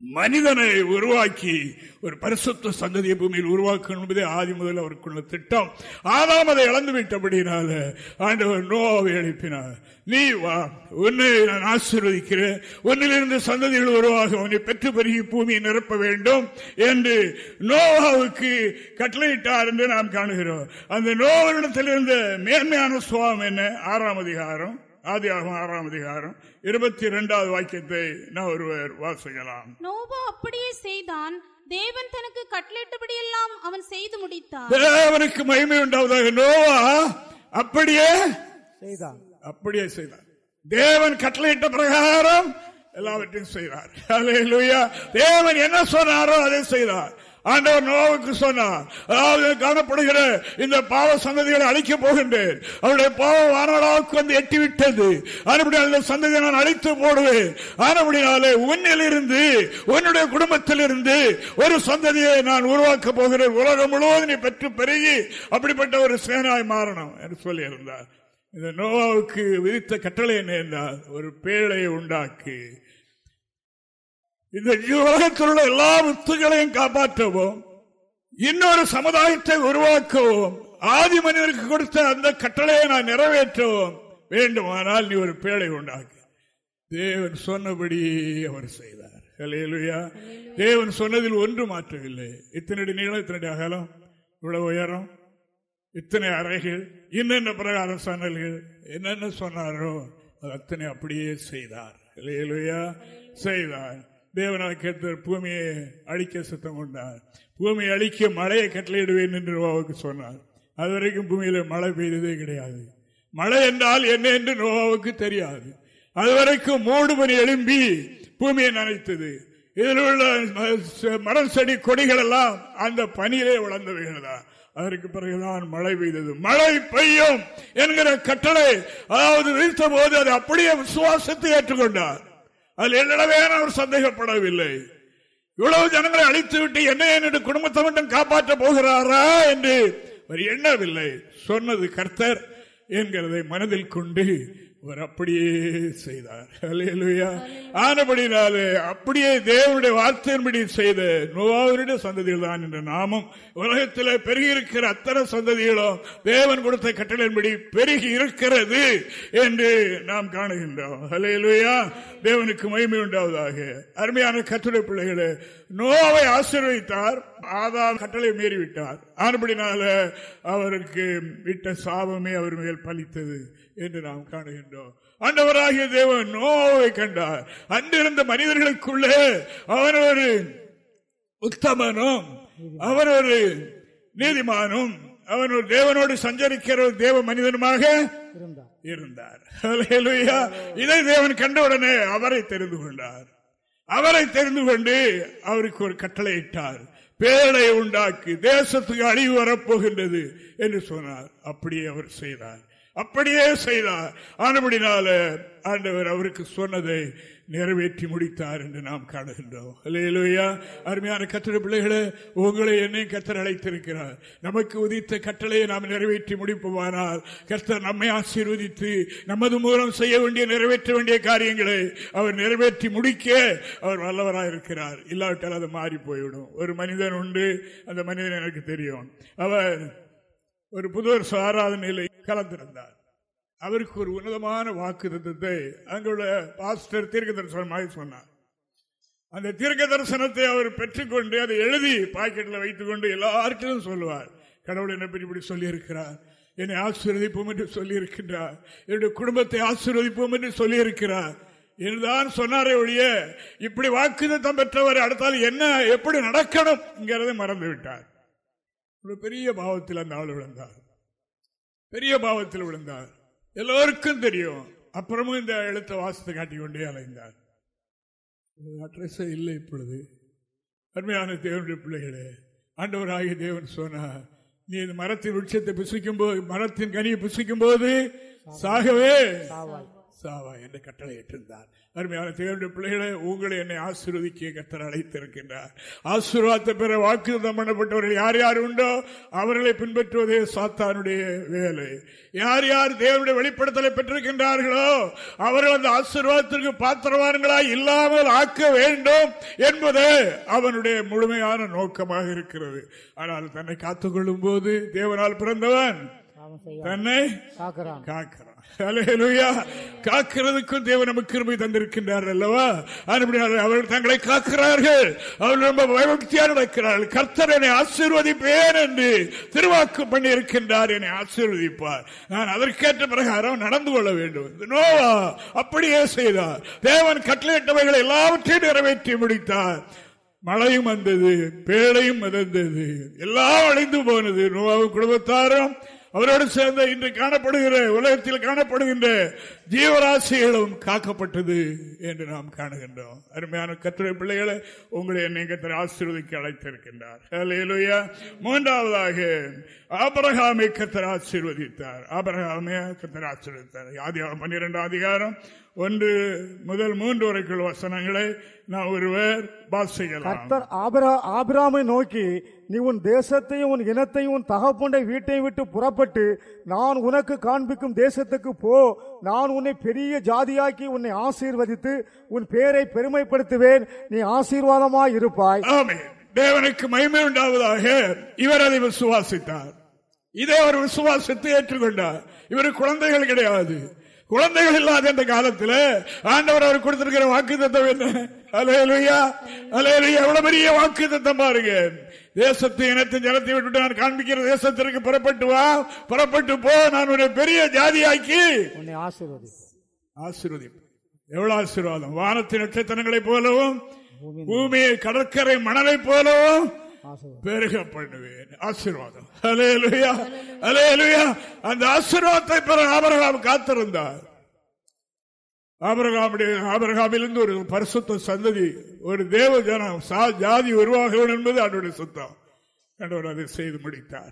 மனிதனை உருவாக்கி ஒரு பரிசுத்த சந்ததியை பூமியில் உருவாக்கணும் என்பதே ஆதி முதல் அவருக்குள்ள திட்டம். ஆதாம் அதை இழந்து விட்டபடினால ஆண்டவர் நோவை எழுப்பினார். நீ வா உன்னை நான் ஆசீர்வதிக்கிறேன். உன்னிலிருந்து சந்ததிகள் உருவாக உன்னை பெற்று பெருகி பூமியை நிரப்ப வேண்டும் என்று நோவாவுக்கு கட்டளையிட்டார் என்று நாம் காணுகிறோம். அந்த நோவனிடத்தில் இருந்த மேன்மையான சுவாம் என்ன? ஆறாம் அதிகாரம் ஆதியாகும் ஆறாம் அதிகாரம் இருபத்தி இரண்டாவது வாக்கியத்தை நான் ஒருவர் வாசிக்கலாம். நோபா அப்படியே செய்தான். தேவன் தனக்கு கட்டளிட்டபடி எல்லாம் அவன் செய்து முடித்தான் தேவனுக்கு மகிமை உண்டாவதாக நோவா அப்படியே செய்தான். அப்படியே செய்தார். தேவன் கட்டளையிட்ட பிரகாரம் எல்லாவற்றையும் செய்தார். தேவன் என்ன சொன்னாரோ அதை செய்தார். ஆண்டவர் நோவுக்கு சொன்னார். அதாவது காணப்படுகிற இந்த பாவ சந்ததிகளை அழிக்க போகின்றேன். அவருடைய பாவ வானவளாவுக்கு வந்து எட்டிவிட்டது. அதுபடி அந்த சந்ததியை நான் அழித்து போடுவேன். ஆனபடினாலே உன்னிலிருந்து உன்னுடைய குடும்பத்திலிருந்து ஒரு சந்ததியை நான் உருவாக்க போகிறேன். உலகம் முழுவதும் நீ பெற்று பெருகி அப்படிப்பட்ட ஒரு சேனாய் மாறணும் என்று சொல்லியிருந்தார். இந்த நோவாவுக்கு விதித்த கட்டளை என்ன என்றால் ஒரு பேழையை உண்டாக்கு இந்த உலகத்தில் உள்ள எல்லா வித்துகளையும் காப்பாற்றவும் இன்னொரு சமுதாயத்தை உருவாக்கவும் ஆதி மனிதருக்கு கொடுத்த அந்த கட்டளையை நான் நிறைவேற்றவும் வேண்டுமானால் நீ ஒரு பேழை உண்டாக்கு. தேவன் சொன்னபடி அவர் செய்தார். தேவன் சொன்னதில் ஒன்று மாற்றவில்லை. இத்தனை நீளம் இத்தனை அகலம் இவ்வளவு உயரம். இத்தனை அறைகள் என்னென்ன பிரகாரம் சன்னல்கள் என்னென்ன சொன்னாரோ அது அத்தனை அப்படியே செய்தார். செய்தார். தேவனாக கேட்ட பூமியை அழிக்க சுத்தம் கொண்டார். பூமியை அழிக்க மழையை கட்டளையிடுவேன் என்று நோவாவுக்கு சொன்னார். அது வரைக்கும் பூமியில மழை பெய்ததே கிடையாது. மழை என்றால் என்ன என்று நோவாவுக்கு தெரியாது. அதுவரைக்கும் மணி எழும்பி பூமியை நனைத்தது. இதில் உள்ள மரம் செடி கொடிகள் எல்லாம் அந்த பணியிலே வளர்ந்தவைகள் தான். அதற்கு பிறகுதான் மழை பெய்தது. மழை பெய்யும் என்கிற கட்டளை அதாவது வீழ்த்த போது அதை அப்படியே விசுவாசத்தை ஏற்றுக்கொண்டார். அதில் என்னடவே அவர் சந்தேகப்படவில்லை. இவ்வளவு ஜனங்களை அழித்து விட்டு என்ன என்னுடைய குடும்பத்தை மட்டும் காப்பாற்ற போகிறாரா என்று அவர் எண்ணவில்லை. சொன்னது கர்த்தர் என்கிறதை மனதில் கொண்டு அவர் அப்படியே செய்தார். ஆனபடினாலே அப்படியே தேவனுடைய வார்த்தையின்படி செய்த நோவாவருடைய சந்ததிகள் தான் என்ற நாமம் உலகத்தில் பெருகி இருக்கிற அத்தனை சந்ததிகளும் தேவன் கொடுத்த கட்டளையின்படி பெருகி இருக்கிறது என்று நாம் காணுகின்றோம். ஹலேலுயா தேவனுக்கு மகிமை உண்டாவதாக. அருமையான கட்டுரை பிள்ளைகளை நோவை ஆசீர்வதித்தார் ஆதாம் கட்டளை மீறிவிட்டார். ஆனபடினால அவருக்கு விட்ட சாபமே அவர் மேல் பலித்தது என்று நாம் காணுகின்றோம். ஆண்டவராகிய தேவன் நோவை கண்டார். அன்றிருந்த மனிதர்களுக்குள்ளே அவன் ஒரு உத்தமனும் அவன் ஒரு நீதிமானும் அவன் ஒரு தேவனோடு சஞ்சரிக்கிற ஒரு தேவ மனிதனுமாக இருந்தார். இதை தேவன் கண்டவுடனே அவரை தெரிந்து கொண்டார். அவரை தெரிந்து கொண்டு அவருக்கு ஒரு கட்டளையிட்டார் பேழை உண்டாக்கி தேசத்துக்கு அழிவு வரப்போகின்றது என்று சொன்னார். அப்படியே அவர் செய்தார். அப்படியே செய்தார். ஆனபடினால ஆண்டவர் அவருக்கு சொன்னதை நிறைவேற்றி முடித்தார் என்று நாம் காணுகின்றோம். அல்லேலூயா. அருமையான கத்திர பிள்ளைகளை உங்களை என்னையும் கத்தர் அழைத்திருக்கிறார். நமக்கு உதித்த கட்டளையை நாம் நிறைவேற்றி முடிப்போமானால் கர்த்தர் நம்மை ஆசீர்வதித்து நமது மூலம் செய்ய வேண்டிய நிறைவேற்ற வேண்டிய காரியங்களை அவர் நிறைவேற்றி முடிக்க அவர் வல்லவராயிருக்கிறார். இல்லாவிட்டால் அது மாறி போய்விடும் ஒரு மனிதன் உண்டு அந்த மனிதன் எனக்கு தெரியும். அவர் ஒரு புது வருஷ ஆராதனையில் கலந்திருந்தார். அவருக்கு ஒரு உன்னதமான வாக்கு தத்துவத்தை அங்குள்ள பாஸ்டர் தீர்க்க தரிசனமாக சொன்னார். அந்த தீர்க்க தரிசனத்தை அவர் பெற்றுக்கொண்டு அதை எழுதி பாக்கெட்டில் வைத்துக்கொண்டு எல்லாருக்கும் சொல்லுவார். கடவுள் என்னை பற்றி இப்படி சொல்லியிருக்கிறார். என்னை ஆசீர்வதிப்போம் என்று சொல்லியிருக்கின்றார். என்னுடைய குடும்பத்தை ஆசீர்வதிப்போம் என்று சொல்லியிருக்கிறார். என்றுதான் சொன்னாரே ஒழிய இப்படி வாக்குதத்தம் பெற்றவர் அடுத்தால் என்ன எப்படி நடக்கணும் மறந்து விட்டார் ஒரு பெரிய பாவத்தில் அந்த ஆள் விழுந்தார். பெரிய பாவத்தில் விழுந்தார். எல்லோருக்கும் தெரியும். அப்புறமும் இந்த எழுத்த வாசத்தை காட்டி கொண்டே அலைந்தார். அட்ரஸே இல்லை இப்பொழுது. அருமையான தேவனுடைய பிள்ளைகளே ஆண்டவராகிய தேவன் சொன்னார் நீ இந்த மரத்தின் உச்சத்தை புசிக்கும் போது மரத்தின் கனியை புசிக்கும் போது சாகவே சாவா என்று கட்டளை ஏற்றிருந்தார் அருமையான தேவனுடைய பிள்ளைகளை உங்களை என்னை ஆசீர்வதிக்க கத்தர் அழைத்திருக்கின்றார். ஆசீர்வாதத்தை பெற வாக்குதம் பண்ணப்பட்டவர்கள் யார் யார் உண்டோ அவர்களை பின்பற்றுவதே சாத்தானுடைய வேலை. யார் யார் தேவனுடைய வெளிப்படுத்தலை பெற்றிருக்கின்றார்களோ அவர்கள் அந்த ஆசீர்வாதத்திற்கு பாத்திரவான்களாய் இல்லாமல் ஆக்க வேண்டும் என்பதே அவனுடைய முழுமையான நோக்கமாக இருக்கிறது. ஆனால் தன்னை காத்துக்கொள்ளும் போது தேவனால் பிறந்தவன் தன்னை காக்கிறான். காக்கிறதுக்கும் தேவன் நமக்கு கிருமை தந்திருக்கின்றார் அல்லவா? அவர்கள் தங்களை காக்கிறார்கள். அவர்கள் ரொம்ப பயபக்தியா நடக்கிறார்கள். கர்த்தர் என்னை ஆசீர்வதிப்பேன் என்று திருவாக்கு பண்ணி இருக்கின்றார் என்னை ஆசீர்வதிப்பார். நான் அதற்கேற்ற பிரகாரம் நடந்து கொள்ள வேண்டும். நோவா அப்படியே செய்தார். தேவன் கட்டளையிட்டவைகளை எல்லாவற்றையும் நிறைவேற்றி முடித்தார். மழையும் வந்தது பேழையும் மிதந்தது. எல்லாம் அழிந்து போனது. நோவாவும் குடும்பத்தாரும் அவரோடு சேர்ந்த இன்று காணப்படுகிற உலகத்தில் காணப்படுகின்ற ஜீவராசிகளும் காக்கப்பட்டது என்று நாம் காணுகின்றோம். அருமையான கத்திரை பிள்ளைகளை உங்களை என்னை கத்திர ஆசீர்வதிக்க அழைத்திருக்கின்றார். மூன்றாவதாக ஆபரகாமை கத்திர ஆசீர்வதித்தார். ஆபரகாமே கத்திர ஆசீர்வதித்தார். பன்னிரெண்டாம் அதிகாரம் ஒன்று முதல் மூன்று வரைக்குள்ள வசனங்களை நான் ஒருவர் கர்த்தர் ஆபிராமை நோக்கி நீ உன் தேசத்தையும் உன் இனத்தையும் உன் தகப்புண்டை வீட்டையும் விட்டு புறப்பட்டு நான் உனக்கு காண்பிக்கும் தேசத்துக்கு போ. நான் உன்னை பெரிய ஜாதியாக்கி உன்னை ஆசீர்வதித்து உன் பேரை பெருமைப்படுத்துவேன். நீ ஆசீர்வாதமாய் இருப்பாய். தேவனுக்கு மகிமை உண்டாவதாக இவர் அதை விசுவாசித்தார். இதை அவர் விசுவாசித்து ஏற்றுக்கொண்டார். இவர் குழந்தைகள் கிடையாது. குழந்தைகள் இல்லாத இந்த காலத்தில் ஆண்டவர் அவர் கொடுத்திருக்கிற வாக்கு தத்தம் என்ன? அலையலுயா அலையலுயா எவ்வளவு பெரிய வாக்கு தத்தம் பாருங்க. தேசத்தை இனத்தின் ஜனத்தை விட்டு நான் காண்பிக்கிற தேசத்திற்கு புறப்பட்டு வா. புறப்பட்டு போ. நான் ஒரு பெரிய ஜாதியாக்கி. ஆசீர்வதி எவ்வளவு ஆசீர்வாதம்? வானத்தின் நட்சத்திரங்களை போலவும் பூமியை கடற்கரை மணலை போலவும் பெருக பண்ணுவேன் ஆசீர்வாதம். அலேலுயா அலேலுயா அந்த ஆசீர்வாதத்தை பெற ஆபரகாம் காத்திருந்தார். ஆபரகாமுடைய ஆபரகாமிலிருந்து ஒரு பரிசுத்த சந்ததி ஒரு தேவ ஜனம் ஜாதி உருவாக என்பது அவருடைய சுத்தம். கண்டவர் அதை செய்து முடித்தார்.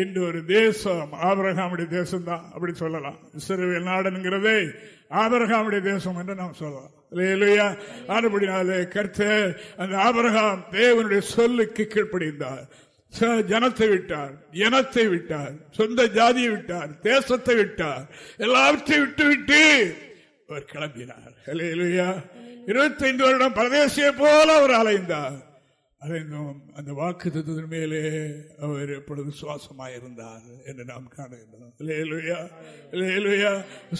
இன்று ஒரு தேசம் ஆபரகாமுடைய தேசம் தான் அப்படி சொல்லலாம். இஸ்ரேல் நாடுங்கிறதே ஆபரகாமுடைய தேசம் என்று நாம் சொல்லலாம். ஆனபடினாலே கருத்து அந்த ஆபரகாம் தேவனுடைய சொல்லுக்கு கீழ்ப்படிந்தார். ஜனத்தை விட்டார் இனத்தை விட்டார் சொந்த ஜாதியை விட்டார் தேசத்தை விட்டார் எல்லாவற்றையும் விட்டு விட்டு அவர் கிளம்பினார். இருபத்தி ஐந்து வருடம் பரதேசியை போல அவர் அலைந்தார். அடைந்தோம் அந்த வாக்கு தத்துவத்தின் மேலே அவர் எப்பொழுது சுவாசமாயிருந்தார் என்று நாம் காணுகின்றோம்.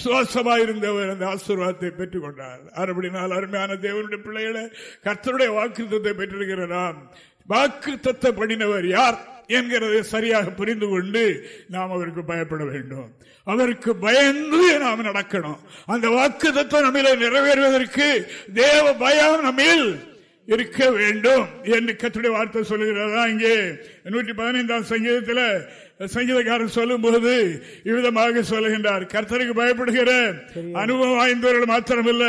சுவாசமாயிருந்தவர் அந்த ஆசீர்வாதத்தை பெற்றுக் கொண்டார் அறுபடினால் அருமையான தேவனுடைய பிள்ளைகளை கர்த்தருடைய வாக்குத்தத்தை பெற்றிருக்கிற நாம் வாக்கு தத்தப்படினவர் யார் என்கிறதை சரியாக புரிந்து கொண்டு நாம் அவருக்கு பயப்பட வேண்டும். அவருக்கு பயந்து நாம் நடக்கணும். அந்த வாக்கு தத்துவம் நம்மில நிறைவேறுவதற்கு தேவ பயம் நம்மில் இருக்க வேண்டும் என்று கத்துடைய வார்த்தை சொல்லுகிறதா இங்கே? நூற்றி பதினைந்தாம் சங்கீதத்தில் சங்கீதக்காரன் சொல்லும் போது இவ்விதமாக சொல்லுகின்றார். கர்த்தருக்கு பயப்படுகிற அனுபவம் வாய்ந்தவர்கள் மாத்திரமில்ல.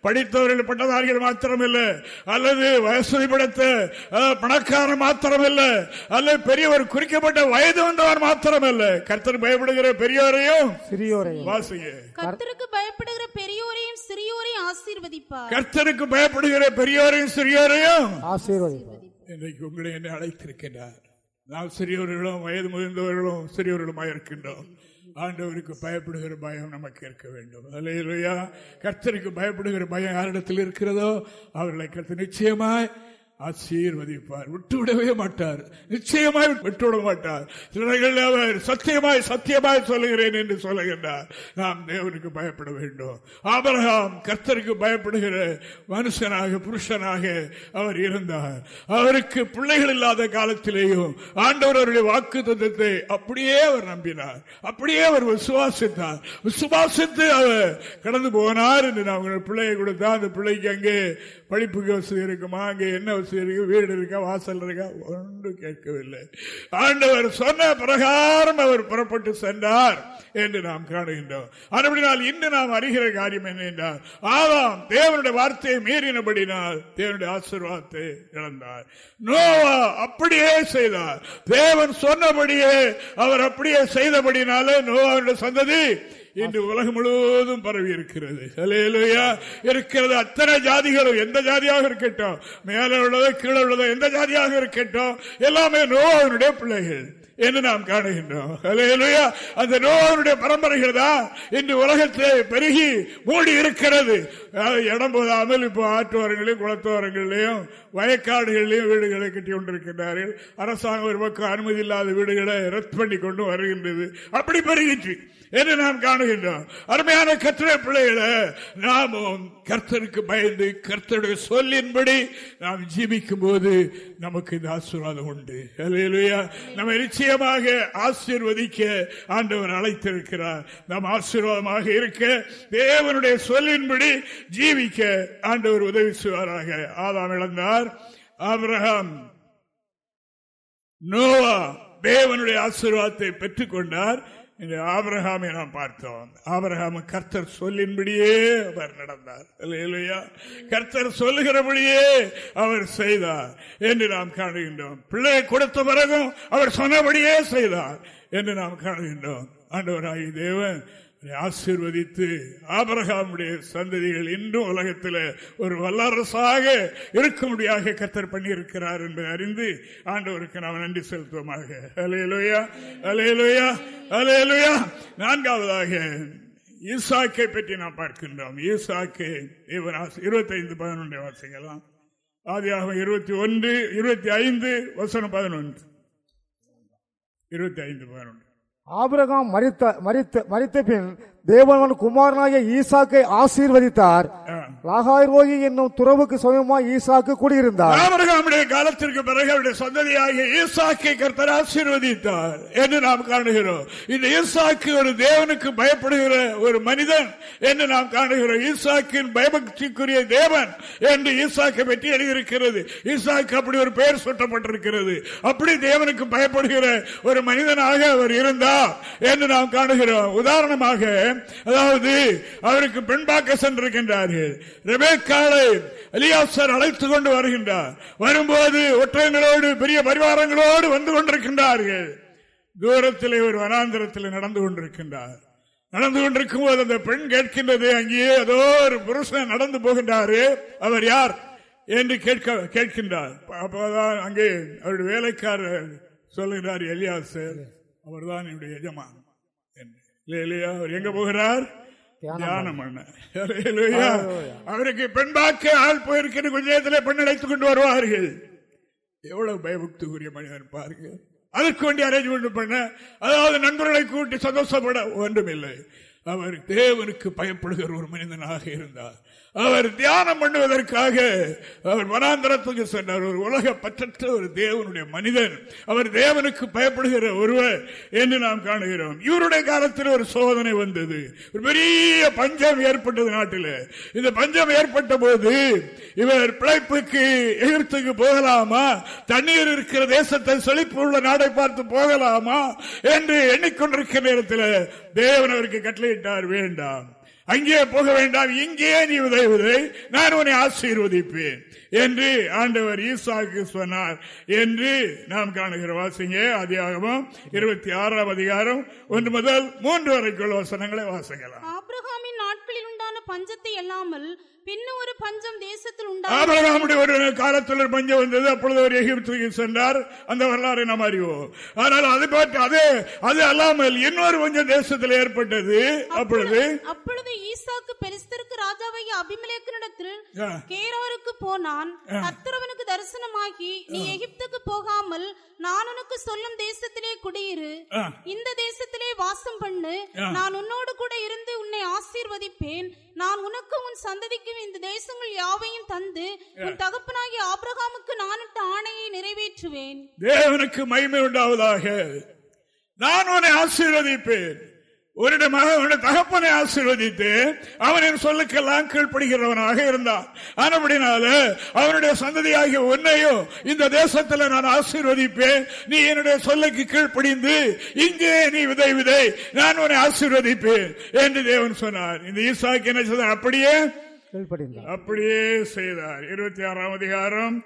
படித்தவர்கள் பட்டதாரிகள் மாத்திரமில்ல. அல்லது வசதி படுத்த பணக்காரன் மாத்திரமில்ல. அல்லது பெரியவர் குறிக்கப்பட்ட வயது வந்தவர் மாத்திரமல்ல. கர்த்தருக்கு பயப்படுகிற பெரியோரையும் சிறியோரையும். வாசிங்க. கர்த்தருக்கு பயப்படுகிற பெரியோரையும் சிறியோரையும் ஆசீர்வதிப்பார். கர்த்தருக்கு பயப்படுகிற பெரியோரையும் சிறியோரையும் ஆசீர்வதிப்பார். இன்றைக்கு உங்களை என்ன அழைத்திருக்கிறார் நாம் சிறியவர்களும் வயது முதிர்ந்தவர்களும் சிறியவர்களுமாக இருக்கின்றோம். ஆண்டவருக்கு பயப்படுகிற பயம் நமக்கு இருக்க வேண்டும். அலையிலையா கர்த்தருக்கு பயப்படுகிற பயம் யாரிடத்தில் இருக்கிறதோ அவர்களை கருத்து நிச்சயமாய் ஆசீர்வதிப்பார். விட்டுவிடவே மாட்டார். நிச்சயமாய் விட்டுவிட மாட்டார். சிலர்கள் அவர் சத்தியமாய் சத்தியமாய் சொல்லுகிறேன் என்று சொல்லுகின்றார். நாம் தேவனுக்கு பயப்பட வேண்டும். ஆபரகாம் கர்த்தருக்கு பயப்படுகிற மனுஷனாக புருஷனாக அவர் இருந்தார். அவருக்கு பிள்ளைகள் இல்லாத காலத்திலேயும் ஆண்டவர் அவருடைய வாக்கு தந்தத்தை அப்படியே அவர் நம்பினார். அப்படியே அவர் விசுவாசித்தார். விசுவாசித்து அவர் கடந்து போனார் என்று நான் பிள்ளையை கொடுத்தா அந்த பிள்ளைக்கு அங்கே படிப்புக்கு வசதி இருக்குமா? அங்கே என்ன வசதி இருக்கு வீடு இருக்கா வாசல் இருக்கா ஒன்று கேட்கவில்லை. ஆண்டவர் சொன்ன பிரகாரம் அவர் புறப்பட்டு சென்றார் என்று நாம் காணுகின்றோம். அதுபடினால் இன்று நாம் அறிகிற காரியம் என்ன என்றால் ஆதாம் தேவனுடைய வார்த்தையை மீறினபடினால் தேவனுடைய ஆசீர்வாதத்தை இழந்தார். நோவா அப்படியே செய்தார். தேவன் சொன்னபடியே அவர் அப்படியே செய்தபடினாலே நோவாவுடைய சந்ததி இன்று உலகம் முழுவதும் பரவி இருக்கிறது. இருக்கிறது அத்தனை ஜாதிகளும். எந்த ஜாதியாக இருக்கட்டும். மேல உள்ளதோ கீழே உள்ளதோ எந்த ஜாதியாக இருக்கட்டும். எல்லாமே நோவனுடைய பிள்ளைகள் என்று நாம் காணுகின்றோம். அந்த நோவனுடைய பரம்பரைகள் தான் இன்று உலகத்திலே பெருகி மூடி இருக்கிறது. இடம் போதாமல் இப்போ ஆற்றுவாரங்களையும் குளத்தோரங்களிலையும் வயக்காடுகளிலையும் வீடுகளை கட்டி கொண்டிருக்கின்றார்கள். அரசாங்கம் ஒரு பக்கம் அனுமதி இல்லாத வீடுகளை ரத்து பண்ணி கொண்டு வருகின்றது. அப்படி பெருகிச்சு என்று நாம் காணுகின்றோம். அருமையான கத்திர பிள்ளைகளை நாமும் கர்த்தருக்கு பயந்து கர்த்தருடைய சொல்லின்படி நாம் ஜீவிக்கும் போது நமக்கு இந்த ஆசீர்வாதம் உண்டு. நம்ம நிச்சயமாக ஆசீர்வதிக்க ஆண்டவர் அழைத்திருக்கிறார். நாம் ஆசீர்வாதமாக இருக்க தேவனுடைய சொல்லின்படி ஜீவிக்க ஆண்டவர் உதவி செய்வாராக. ஆதாம் இழந்தார். ஆபிரகாம் நோவா தேவனுடைய ஆசீர்வாதத்தை பெற்றுக் கொண்டார் இந்த ஆபரகாமை நாம் பார்த்தோம். ஆபரகாம கர்த்தர் சொல்லின்படியே அவர் நடந்தார். இல்லையா கர்த்தர் சொல்லுகிறபடியே அவர் செய்தார் என்று நாம் காணுகின்றோம். பிள்ளையை கொடுத்த பிறகும் அவர் சொன்னபடியே செய்தார் என்று நாம் காணுகின்றோம். ஆண்டவராகி தேவன் ஆசீர்வதித்து ஆபரகாமுடைய சந்ததிகள் இன்றும் உலகத்தில் ஒரு வல்லரசாக இருக்கும்படியாக கத்தர் பண்ணியிருக்கிறார் என்று அறிந்து ஆண்டவருக்கு நாம் நன்றி செலுத்துவோமாக. அலையலுயா அலையலுயா அலையலுயா நான்காவதாக ஈசாக்கை பற்றி நாம் பார்க்கின்றோம். ஈசாக்கு இவன் இருபத்தைந்து பதினொன்றை வாசிக்கலாம். ஆதியாக இருபத்தி ஒன்று இருபத்தி ஐந்து வசனம் பதினொன்று. இருபத்தி ஐந்து பதினொன்று. ஆபிரகாம் மறித்த மறித்த மறித்த பின் தேவன் குமாரனாகிய ஈசாக்கை ஆசீர்வதித்தார். லாகாய் ரோகி என்னும் துறவுக்கு சமயமாக ஈசாக்கு குடியிருந்தார். ஆபிரகாமுடைய காலத்திற்கு பிறகு அவருடைய சந்ததியாகிய ஈசாக்கை கர்த்தர் ஆசீர்வதித்தார் என்று நாம் காணுகிறோம். இந்த ஈசாக்கு ஒரு தேவனுக்கு பயப்படுகிற ஒரு மனிதன் என்று நாம் காணுகிறோம். ஈசாக்கின் பயபக்திக்குரிய தேவன் என்று ஈசாக்கை பற்றி எழுதியிருக்கிறது. ஈசாக்கு அப்படி ஒரு பெயர் சுட்டப்பட்டிருக்கிறது. அப்படி தேவனுக்கு பயப்படுகிற ஒரு மனிதனாக அவர் இருந்தார் என்று நாம் காணுகிறோம். உதாரணமாக அதாவது அவருக்கு பெண்பாக்க சென்றிருக்கின்றார்கள். ரெபேக்காலை அலியாசர் அழைத்துக் கொண்டு வருகின்றார். வரும்போது ஒற்றையங்களோடு பெரிய பரிவாரங்களோடு வந்து கொண்டிருக்கின்றார்கள். தூரத்தில் ஒரு வனாந்திரத்தில் நடந்து கொண்டிருக்கின்றார். நடந்து கொண்டிருக்கும் போது அந்த பெண் கேட்கின்றது அங்கேயே ஏதோ ஒரு புருஷன் நடந்து போகின்றாரு அவர் யார் என்று கேட்க கேட்கின்றார். அப்போதான் அங்கே அவருடைய வேலைக்காரர் சொல்லுகிறார் எலியாசர் அவர்தான் என்னுடைய எஜமான். இல்லையா அவர் எங்க போகிறார்? தியானம் பண்ண. அவருக்கு பெண்பாக்க ஆள் போயிருக்கிற கொஞ்சத்தில் பெண் அழைத்துக் கொண்டு வருவார்கள். எவ்வளவு பயபக்திக்குரிய மனிதன் பாருங்க. அதற்கு வேண்டிய அரேஞ்ச்மெண்ட் பண்ண. அதாவது நண்பர்களை கூட்டி சந்தோஷப்பட ஒன்றுமில்லை. அவர் தேவனுக்கு பயப்படுகிற ஒரு மனிதனாக இருந்தார். அவர் தியானம் பண்ணுவதற்காக அவர் வனாந்தரத்துக்கு சென்றார். ஒரு உலக பற்றற்ற ஒரு தேவனுடைய மனிதன். அவர் தேவனுக்கு பயப்படுகிற ஒருவர் என்று நாம் காணுகிறோம். இவருடைய காலத்தில் ஒரு சோதனை வந்தது. ஒரு பெரிய பஞ்சம் ஏற்பட்டது நாட்டில். இந்த பஞ்சம் ஏற்பட்ட போது இவர் பிழைப்புக்கு எகிப்துக்கு போகலாமா? தண்ணீர் இருக்கிற தேசத்தை செழிப்பு உள்ள நாடை பார்த்து போகலாமா? என்று எண்ணிக்கொண்டிருக்கிற நேரத்தில் தேவன் அவருக்கு கட்டளையிட்டார் வேண்டாம். அங்கே போக வேண்டாம். இங்கே நீ உதவுவதை நான் உன்னை ஆசீர்வதிப்பேன் என்று ஆண்டவர் ஈசாக்கு சொன்னார் என்று நாம் காணுகிற வாசிங்க. அதிகாரமும் இருபத்தி ஆறாம் அதிகாரம் ஒன்று முதல் மூன்று வரைக்குள்ள வசனங்களை வாசிக்கலாம். ஆப்ரஹாமின் நாட்களில் உண்டான பஞ்சத்தை அல்லாமல் பின்னும் ஒரு பஞ்சம் தேசத்தில் ஆபிரகாமுடைய ஒரு காலத்தில் ஒரு பஞ்சம் வந்தது. அப்பொழுது ஒரு எகிப்துக்கு சென்றார். அந்த வரலாறை நாம் அறிவோம். ஆனால் அது பார்த்து அது அது அல்லாமல் இன்னொரு பஞ்சம் தேசத்தில் ஏற்பட்டது. அப்பொழுது அப்பொழுது ஈசாக்கு பெலிஸ்தருக்கு ராஜாவாகிய அபிமலேக்கனிடத்தில். கேராருக்கு போனான். கர்த்தரவனுக்கு தரிசனமாகி நீ எகிப்துக்கு போகாமல் நான் உனக்கு சொல்லும் தேசத்திலே குடியிரு. இந்த தேசத்திலே வாசம் பண்ணு. நான் உன்னோடு கூட இருந்து உன்னை ஆசீர்வதிப்பேன். நான் உனக்கும் உன் சந்ததிக்கும் இந்த தேசங்கள் யாவையும் தந்து உன் தகப்பனாகிய ஆபிரகாமுக்கு நானிட்ட ஆணையை நிறைவேற்றுவேன். தேவனுக்கு மகிமை உண்டாவதாக. நான் உன்னை ஆசீர்வதிப்பேன். உன்னுடைய மகன் உன்னுடைய தகப்பனை ஆசீர்வதித்து அவனின் சொல்லுக்கெல்லாம் கீழ்ப்படுகிறவனாக இருந்தான். ஆனபடினால அவனுடைய சந்ததியாகிய உன்னையும் இந்த தேசத்தில் நான் ஆசீர்வதிப்பேன். நீ என்னுடைய சொல்லுக்கு கீழ்ப்படிந்து இங்கே நீ விதை விதை. நான் உன்னை ஆசீர்வதிப்பேன் என்று தேவன் சொன்னார். இந்த ஈசாக்கு என்ன செய்தார் அப்படியே கீழ்ப்படிந்தார் அப்படியே செய்தார். இருபத்தி ஆறாம் அதிகாரம்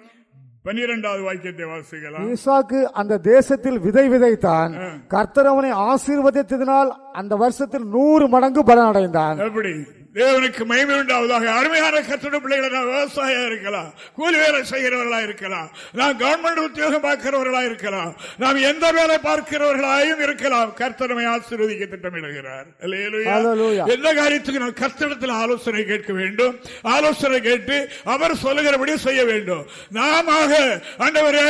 பன்னிரெண்டாவது வாக்கியத்தை வாசிக்கலாம். ஈசாக்கு அந்த தேசத்தில் விதை விதைத்தான். கர்த்தர் அவனை ஆசீர்வதித்ததினால் அந்த வருஷத்தில் நூறு மடங்கு பலன் அடைந்தான் எப்படி? தேவனுக்கு மகிமை உண்டாவதாக. அருமையான கட்டட பிள்ளைகளை விவசாயம் இருக்கலாம் கூலி வேலை செய்கிறவர்களா இருக்கலாம் நாம் கவர்மெண்ட் உத்தியோகம் பார்க்கிறவர்களா இருக்கலாம் நாம் எந்த வேலை பார்க்கிறவர்களாயும் இருக்கலாம். கர்த்தனமை ஆசீர்வதிக்க திட்டமிடுகிறார். எந்த காரியத்துக்கு நாம் கர்த்தனத்தில் ஆலோசனை கேட்க வேண்டும்? ஆலோசனை கேட்டு அவர் சொல்லுகிறபடி செய்ய வேண்டும். நாம ஆண்டவரே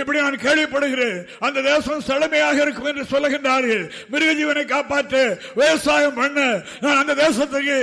இப்படி நான் கேள்விப்படுகிறேன். அந்த தேசம் செழுமையாக இருக்கும் என்று சொல்லுகின்றார்கள். மிருக ஜீவனை காப்பாற்ற விவசாயம் பண்ண. நான் அந்த தேசத்துக்கு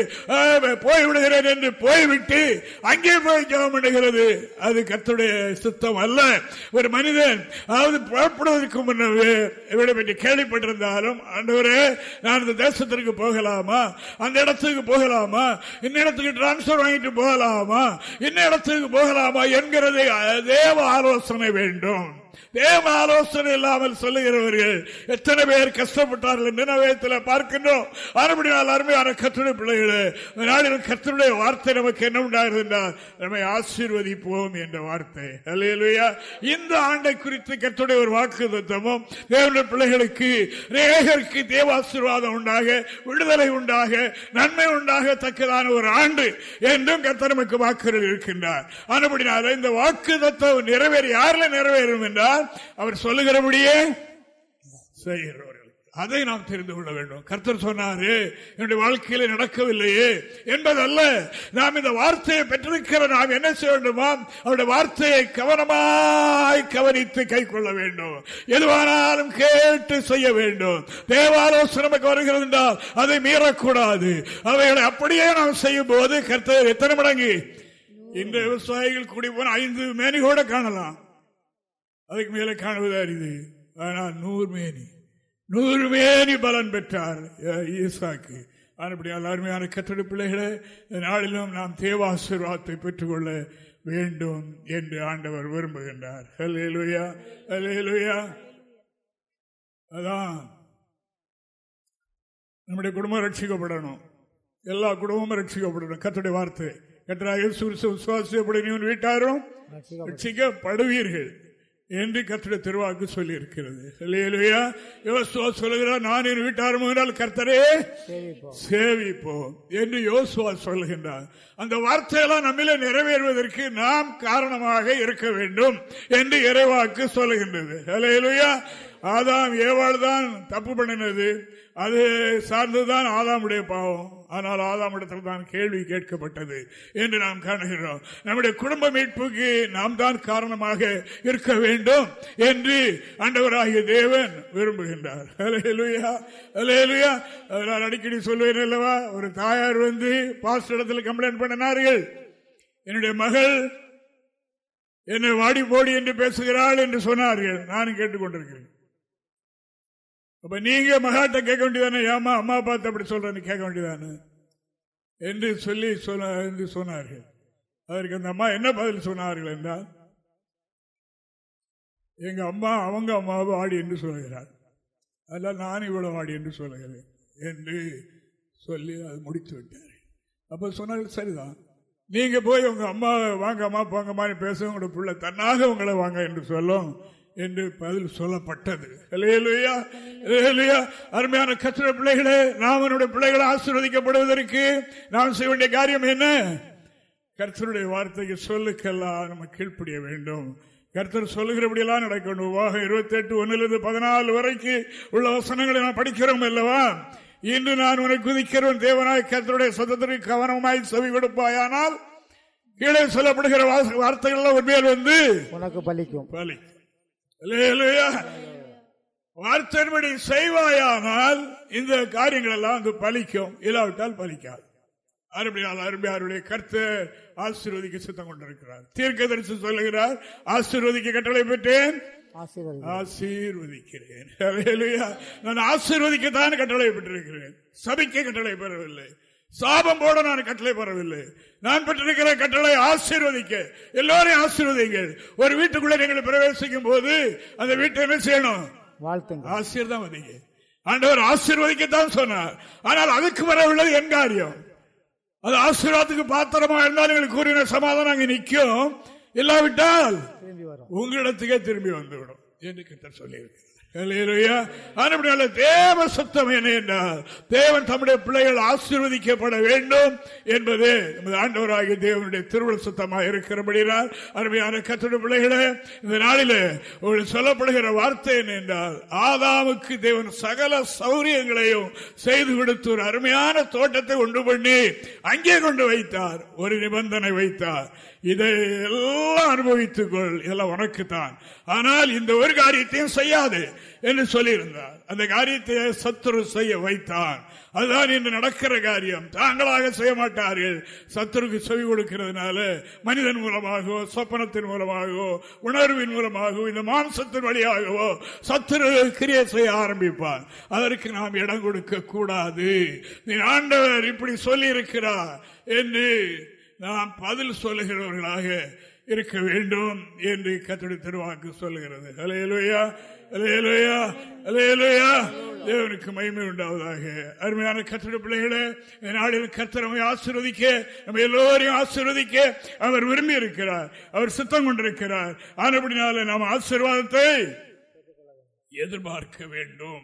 போய்விடுகிறேன் என்று போய்விட்டு அங்கே போய் ஜபம் பண்ணுகிறது. அது கத்துடைய சுத்தம் அல்ல. ஒரு மனிதன் அதாவது புறப்படுவதற்கு முன்னவே இவரை பற்றி கேள்விப்பட்டிருந்தாலும் ஆண்டவரே நான் இந்த தேசத்திற்கு போகலாமா? அந்த இடத்துக்கு போகலாமா? இந்த இடத்துக்கு டிரான்ஸ்பர் வாங்கிட்டு போகலாமா? இந்த இடத்துக்கு போகலாமா என்கிறது தேவ ஆலோசனை வேண்டும். தேவ ஆலோசனை இல்லாமல் சொல்லுகிறவர்கள் எத்தனை பேர் கஷ்டப்பட்டார்கள் நினைவயத்தில் பார்க்கின்றோம். மறுபடியும் அருமையான கத்துடைய பிள்ளைகளே நாளில் கத்தருடைய வார்த்தை நமக்கு என்ன உண்டாகிறது என்றால் நம்மை ஆசீர்வதிப்போம் என்ற வார்த்தை. அல்லையா இந்த ஆண்டை குறித்து கத்துடைய ஒரு வாக்கு தத்துவம் தேவனுடைய பிள்ளைகளுக்கு ரேகருக்கு தேவாசீர்வாதம் உண்டாக விடுதலை உண்டாக நன்மை உண்டாக தக்கதான ஒரு ஆண்டு என்றும் கர்த்தர் நமக்கு வாக்குகள் இருக்கின்றார். நாள் இந்த வாக்கு தத்துவம் நிறைவேறி யாரில் நிறைவேறும் என்றால் அவர் சொல்லுகிறபடியே செய்கிறவர்கள். அதை நாம் தெரிந்து கொள்ள வேண்டும். கர்த்தர் சொன்னாரு என்னுடைய வாழ்க்கையில நடக்கவில்லையே என்பதல்ல. நாம் இந்த வார்த்தையை பெற்றிருக்கிற நாம் என்ன செய்ய வேண்டுமா அவருடைய வார்த்தையை கவனமாய் கவனித்து கை கொள்ள வேண்டும். எதுவானாலும் கேட்டு செய்ய வேண்டும். தேவாலோசனை நமக்கு வருகிறது என்றால் அதை மீறக்கூடாது. அவைகளை அப்படியே நாம் செய்யும் போது கர்த்தர் எத்தனை மடங்கு? இந்த விவசாயிகள் கூடி போன ஐந்து மேனி கூட காணலாம். அதுக்கு மேலே காணுவது அரிது ஆனால் நூறு மேனி நூறு மேனி பலன் பெற்றார் ஈசாக்கு. அப்படியால் அருமையான கட்டட பிள்ளைகளே நாளிலும் நாம் தேவாசீர்வாதத்தை பெற்றுக்கொள்ள வேண்டும் என்று ஆண்டவர் விரும்புகின்றார். ஹல்லேலூயா ஹல்லேலூயா. அதான். நம்முடைய குடும்பம் ரட்சிக்கப்படணும். எல்லா குடும்பமும் ரட்சிக்கப்படணும். கத்துடைய வார்த்தை. கத்தராக விசுவாசியப்படி வீட்டாரும் ரட்சிக்கப்படுவீர்கள். என்று கத்துடைய திருவாக்கு சொல்லி இருக்கிறது இல்லையா யோசுவா சொல்லுகிறார் நான் என் வீட்டாரும் என்றால் கர்த்தரே சேவிப்போம். என்று யோசுவா சொல்லுகின்றார் அந்த வார்த்தையெல்லாம் நம்மில நிறைவேறுவதற்கு நாம் காரணமாக இருக்க வேண்டும் என்று இறைவாக்கு சொல்லுகின்றது. இல்லையா ஆதாம் ஏவாள் தான் தப்பு பண்ணினது. அது சார்ந்துதான் ஆதாமுடைய பாவம். ஆனால் ஆதாம் இடத்தில் தான் கேள்வி கேட்கப்பட்டது என்று நாம் காணுகிறோம். நம்முடைய குடும்ப மீட்புக்கு நாம் தான் காரணமாக இருக்க வேண்டும் என்று ஆண்டவராகிய தேவன் விரும்புகின்றார். நான் அடிக்கடி சொல்வேன் அல்லவா ஒரு தாயார் வந்து பாஸ்ட் இடத்தில் கம்ப்ளைண்ட் பண்ணினார்கள். என்னுடைய மகள் என்னை வாடி போடி என்று பேசுகிறாள் என்று சொன்னார்கள். நானும் கேட்டுக்கொண்டிருக்கிறேன். அப்ப நீங்க மகாட்ட கேட்க வேண்டியதானே? ஏமா அம்மா பார்த்து அப்படி சொல்றேன்னு கேட்க வேண்டியதானு? என்று சொல்லி என்று சொன்னார்கள். அதற்கு அந்த அம்மா என்ன பதில் சொன்னார்கள் என்றால் எங்க அம்மா அவங்க அம்மாவை ஆடி என்று சொல்லுகிறார் அதெல்லாம் நான் இவ்வளவு ஆடி என்று சொல்லுகிறேன் என்று சொல்லி அது முடித்து விட்டார் அப்ப சொன்னார்கள் சரிதான். நீங்க போய் உங்க அம்மா வாங்க அம்மா போங்க பேச உங்களோட பிள்ளை தன்னாக உங்களை வாங்க என்று சொல்லும். என்று பதில் சொல்லப்பட்டது. அருமையான கத்திர பிள்ளைகளே நாம் என்னுடைய பிள்ளைகளை ஆசீர்வதிக்கப்படுவதற்கு நாம் செய்ய வேண்டிய காரியம் என்ன? கர்த்தருடைய வார்த்தைக்கு சொல்லுக்கெல்லாம் நம்ம கீழ்ப்படிய வேண்டும். கர்த்தர் சொல்லுகிறபடியெல்லாம் நடக்க வேண்டும் இருபத்தி எட்டு ஒன்னிலிருந்து பதினாலு வரைக்கும் உள்ள வசனங்களை நான் படிக்கிறோம் அல்லவா? இன்று நான் உனக்கு குதிக்கிறவன் தேவனாய் கர்த்தருடைய சத்தத்திற்கு கவனமாய் செவி கொடுப்பாயானால் கீழே சொல்லப்படுகிற வார்த்தைகள் உண்மையில் வந்து உனக்கு பலிக்கும். பலிக்கும். வார்த்தையின்படி செய்வாயானால் இந்த காரியங்கள் எல்லாம் வந்து பலிக்கும். இல்லாவிட்டால் பலிக்காது. அருமையால் அருமையாருடைய கருத்து ஆசீர்வதிக்க சித்தம் கொண்டிருக்கிறார். தீர்க்க தரிசி சொல்லுகிறார் ஆசீர்வதிக்க கட்டளை பெற்றேன். ஆசீர்வதிக்கிறேன். நான் ஆசீர்வதிக்கத்தான் கட்டளை பெற்றிருக்கிறேன். சபைக்கு கட்டளை பெறவில்லை. சாபம் போட நான் கட்டளை பெறவில்லை நான் பெற்றிருக்கிற கட்டளை ஆசீர்வதிக்க. எல்லோரையும் ஆசீர்வதிங்கள் ஒரு வீட்டுக்குள்ள நீங்கள் பிரவேசிக்கும் போது அந்த வீட்டை என்ன செய்யணும்? ஆசீர்வாதம் ஆண்டவர் ஆசீர்வதிக்கத்தான் சொன்னார். ஆனால் அதுக்கு வரவுள்ளது என் காரியம். அது ஆசீர்வாதத்துக்கு பாத்திரமா இருந்தால் எங்களுக்கு கூறின சமாதானம் அங்கே நிற்கும். இல்லாவிட்டால் உங்களிடத்துக்கே திரும்பி வந்துவிடும் என்று கிட்ட சொல்லியிருக்கு தேவ சத்தம் என்ன என்றால் தேவன் தம்முடைய பிள்ளைகள் ஆசீர்வதிக்கப்பட வேண்டும் என்பது ஆண்டவராகிய தேவனுடைய திருவிழ சத்தமாக இருக்கிறபடினால். அருமையான கத்தோட பிள்ளைகளே இந்த நாளில் உங்களுக்கு சொல்லப்படுகிற வார்த்தை என்ன என்றால் ஆதாமுக்கு தேவன் சகல சௌரியங்களையும் செய்து கொடுத்து ஒரு அருமையான தோட்டத்தை கொண்டு பண்ணி அங்கே கொண்டு வைத்தார் ஒரு நிபந்தனை வைத்தார். இதை எல்லாம் அனுபவித்துக்கொள் இதெல்லாம் உனக்குத்தான். ஆனால் இந்த ஒரு காரியத்தையும் செய்யாது என்று சொல்லியிருந்தார். அந்த காரியத்தை சத்துரு செய்ய வைத்தான் அதுதான் இன்று நடக்கிற காரியம். தாங்களாக செய்ய மாட்டார்கள். சத்துருக்கு செவி கொடுக்கிறதுனால மனிதன் மூலமாகவோ சொப்பனத்தின் மூலமாகவோ உணர்வின் மூலமாகவோ இந்த மாம்சத்தின் வழியாகவோ சத்துரு கிரியை செய்ய ஆரம்பிப்பார் அதற்கு நாம் இடம் கொடுக்க கூடாது. நீ ஆண்டவர் இப்படி சொல்லியிருக்கிறார் என்று நாம் பதில் சொல்லுகிறவர்களாக இருக்க வேண்டும் என்று கத்தடி திருவாக்கு சொல்லுகிறது. அலையலுயா அலையலுயா அலையலுயா தேவனுக்கு மகிமை உண்டாவதாக. அருமையான கத்திர பிள்ளைகளே நாளில் கத்திரமை ஆசீர்வதிக்க நம்ம எல்லோரையும் ஆசீர்வதிக்க அவர் விரும்பி இருக்கிறார். அவர் சுத்தம் கொண்டிருக்கிறார். ஆனப்படினால நாம் ஆசீர்வாதத்தை எதிர்பார்க்க வேண்டும்.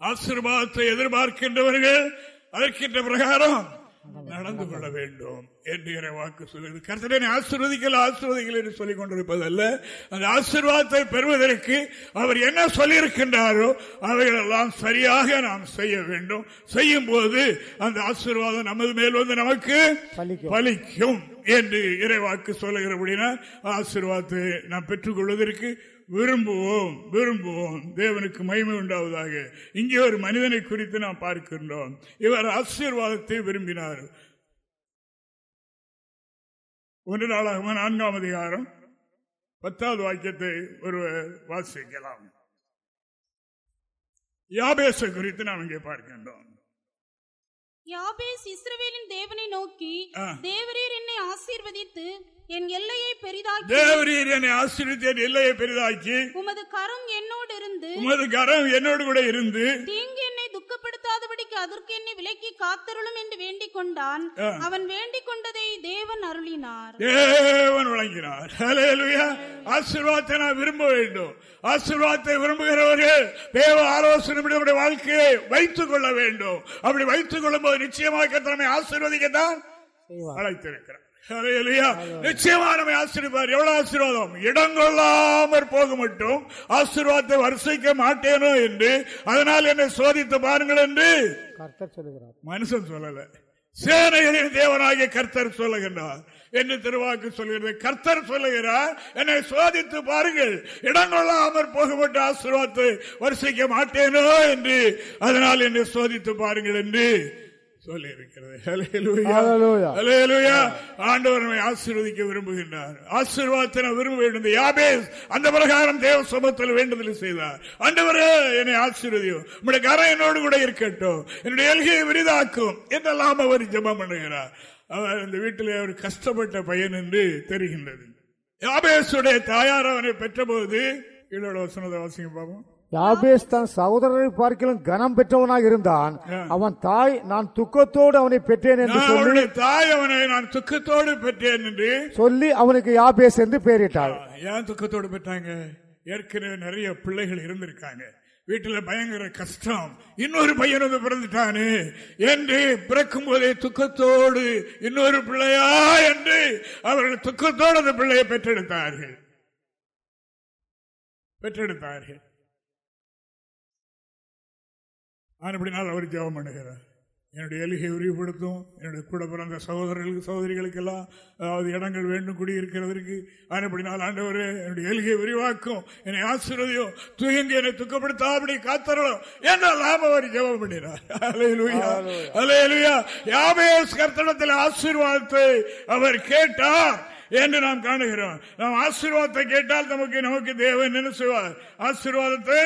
ஆசீர்வாதத்தை எதிர்பார்க்கின்றவர்கள் அதற்கின்ற பிரகாரம் நடந்து கொள்ள வேண்டும் என்று வாக்கு சொல்லுது கர்த்தனை ஆசிர்வதிக்கல ஆசிர்வதிக்கல என்று சொல்லிக் கொண்டிருப்பதல்ல அந்த ஆசீர்வாதத்தை பெறுவதற்கு அவர் என்ன சொல்லியிருக்கின்றாரோ அவைகளெல்லாம் சரியாக நாம் செய்ய வேண்டும். செய்யும் போது அந்த ஆசீர்வாதம் நமது மேல் வந்து நமக்கு பலிக்கும். என்று இறைவாக்கு சொல்லுகிறபடினா ஆசீர்வாதத்தை நாம் பெற்றுக் கொள்வதற்கு விரும்புவோம் விரும்புவோம். தேவனுக்கு மகிமை உண்டாவதாக. இங்கே ஒரு மனிதனை குறித்து நாம் பார்க்கின்றோம். இவர் ஆசீர்வாதத்தை விரும்பினார். ஒன்று நாளாக நான்காம் அதிகாரம் பத்தாவது வாக்கியத்தை ஒருவர் வாசிக்கலாம். யாபேச குறித்து நாம் இங்கே பார்க்கின்றோம். யாபேஸ் இஸ்ரவேலின் தேவனை நோக்கி தேவரீர் என்னை ஆசீர்வதித்து என் எல்லையை பெரிதாக்கி தேவரீர் என்னை ஆசீர்வதித்து என் எல்லையை பெரிதாக்கி உமது கரம் என்னோடு இருந்து உமது கரம் என்னோடு கூட இருந்து தீங்கு என்னை துக்கப்படுத்தாதபடிக்கு அதற்கு என்னை விலக்கி காத்தருளும் என்று வேண்டிக் கொண்டான் அவன் வேண்டிக் கொண்டதை தேவன் அருளினார். தேவன் வழங்கினார். ஆசீர்வாதத்தை நான் விரும்ப வேண்டும். ஆசீர்வாதத்தை விரும்புகிறவர்கள் தேவ ஆலோசனை வாழ்க்கையை வைத்துக் கொள்ள வேண்டும். அப்படி வைத்துக் கொள்ளும் போது நிச்சயமாக நம்மை ஆசீர்வதிக்கத்தான் அழைத்திருக்கிறார். நிச்சயமா நம்ம ஆசீர்வார் எவ்வளவு ஆசீர்வாதம்? இடங்கொள்ளாமற் போக மட்டும் ஆசீர்வாதத்தை வரிசைக்க மாட்டேனோ என்று அதனால் என்னை சோதித்து பாருங்கள் என்று மனுஷன் சொல்லல. சேனைகளின் தேவனாகிய கர்த்தர் சொல்லுகின்றார். என்று திருவாக்கு சொல்கிறது. கர்த்தர் சொல்லுகிறார் என்னை சோதித்து பாருங்கள். இடம் கொள்ளாமற் போகப்பட்ட ஆசீர்வாதத்தை வரிசைக்க மாட்டேனோ என்று அதனால் என்னை சோதித்து பாருங்கள் என்று சொல்லி இருக்கிறது ஆண்டவர் ஆசீர்வதிக்க விரும்புகின்றார். ஆசீர்வாதத்தை விரும்ப வேண்டும் யாபேஸ் அந்த பிரகாரம் தேவ சமூகத்தில் வேண்டுதல் செய்தார். ஆண்டவரே என்னை ஆசீர்வதியும் உங்களுடைய கரம் என்னோடு கூட இருக்கட்டும். என்னுடைய எல்கையை விரிதாக்கும் என்றெல்லாம் அவர் ஜபம் பண்ணுகிறார். அவர் அந்த வீட்டில் அவர் கஷ்டப்பட்ட பையன் என்று தெரிகின்றது. யாபேசுடைய தாயார் அவனை பெற்றபோது கீழோட வசனத்தை வாசிங்க பார்ப்போம் யாபேஸ் தன் சகோதரரை பார்க்கலும் கனம் பெற்றவனாக இருந்தான். அவன் தாய் நான் துக்கத்தோடு அவனை பெற்றேன் என்று சொல்லி தாய் அவனை நான் துக்கத்தோடு பெற்றேன் என்று சொல்லி அவனுக்கு யாபேஸ் என்று பெயரிட்டாள். ஏன் துக்கத்தோடு பெற்றாங்க? ஏற்கனவே நிறைய பிள்ளைகள் இருந்திருக்காங்க. வீட்டுல பயங்கர கஷ்டம். இன்னொரு பையன் வந்து பிறந்துட்டானு என்று பிறக்கும் போதே துக்கத்தோடு இன்னொரு பிள்ளையா என்று அவர்கள் துக்கத்தோடு அந்த பிள்ளையை பெற்றெடுத்தார்கள். பெற்றெடுத்தார்கள். அப்படினால் அவர் ஜெபம் பண்ணுகிறார் என்னுடைய எலிகை விரிவுபடுத்தும் என்னுடைய கூட பிறந்த சகோதரர்களுக்கு சகோதரிகளுக்கெல்லாம் அதாவது இடங்கள் வேண்டும் குடியிருக்கிறதற்கு அப்படினால் ஆண்டவர் என்னுடைய எலிகை விரிவாக்கும். என்னை ஆசீர்வதியும் தூயங்க என்னை துக்கப்படுத்தாபடி காத்தரலும் என்றெல்லாம் அவர் ஜெபம் பண்ணினார். அலையலுயா யாவே கர்த்தனத்தில் ஆசீர்வாதத்தை அவர் கேட்டார். என்று நாம் காணுகிறோம். நாம் ஆசீர்வாதத்தை கேட்டால் நமக்கு நமக்கு தேவன் என்ன செய்வார்? ஆசீர்வாதத்தை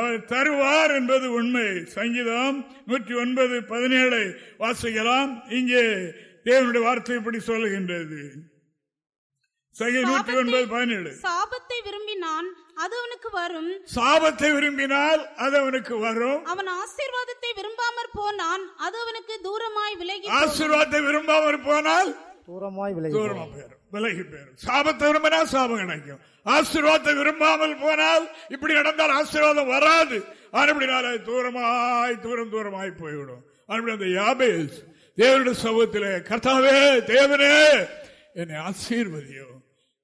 அவர் தருவார் என்பது உண்மை. சங்கீதம் நூற்றி ஒன்பது பதினேழை வாசிக்கலாம். இங்கே தேவனுடைய வார்த்தை இப்படி சொல்லுகின்றது. நூற்றி ஒன்பது பதினேழு. சாபத்தை விரும்பினான் அது அவனுக்கு வரும். சாபத்தை விரும்பினால் அது அவனுக்கு வரும். அவன் ஆசீர்வாதத்தை விரும்பாமற் போனான் அது அவனுக்கு தூரமாய் விலகி ஆசீர்வாதத்தை விரும்பாமற் போனால் தூரமாய் விலகி தூரமா போயிடும் விலகி போயிடும் சாபத்தை விரும்பினா சாபம் கிடைக்கும். ஆசீர்வாதத்தை விரும்பாமல் போனால் இப்படி நடந்தால் ஆசீர்வாதம் வராது. அப்படினால தூரமாய் தூரம் தூரமாய் போய்விடும். அப்படி அந்த யாபேஸ் தேவனுடைய சமூகத்திலே கர்த்தாவே தேவனே என்னை ஆசீர்வதியோ.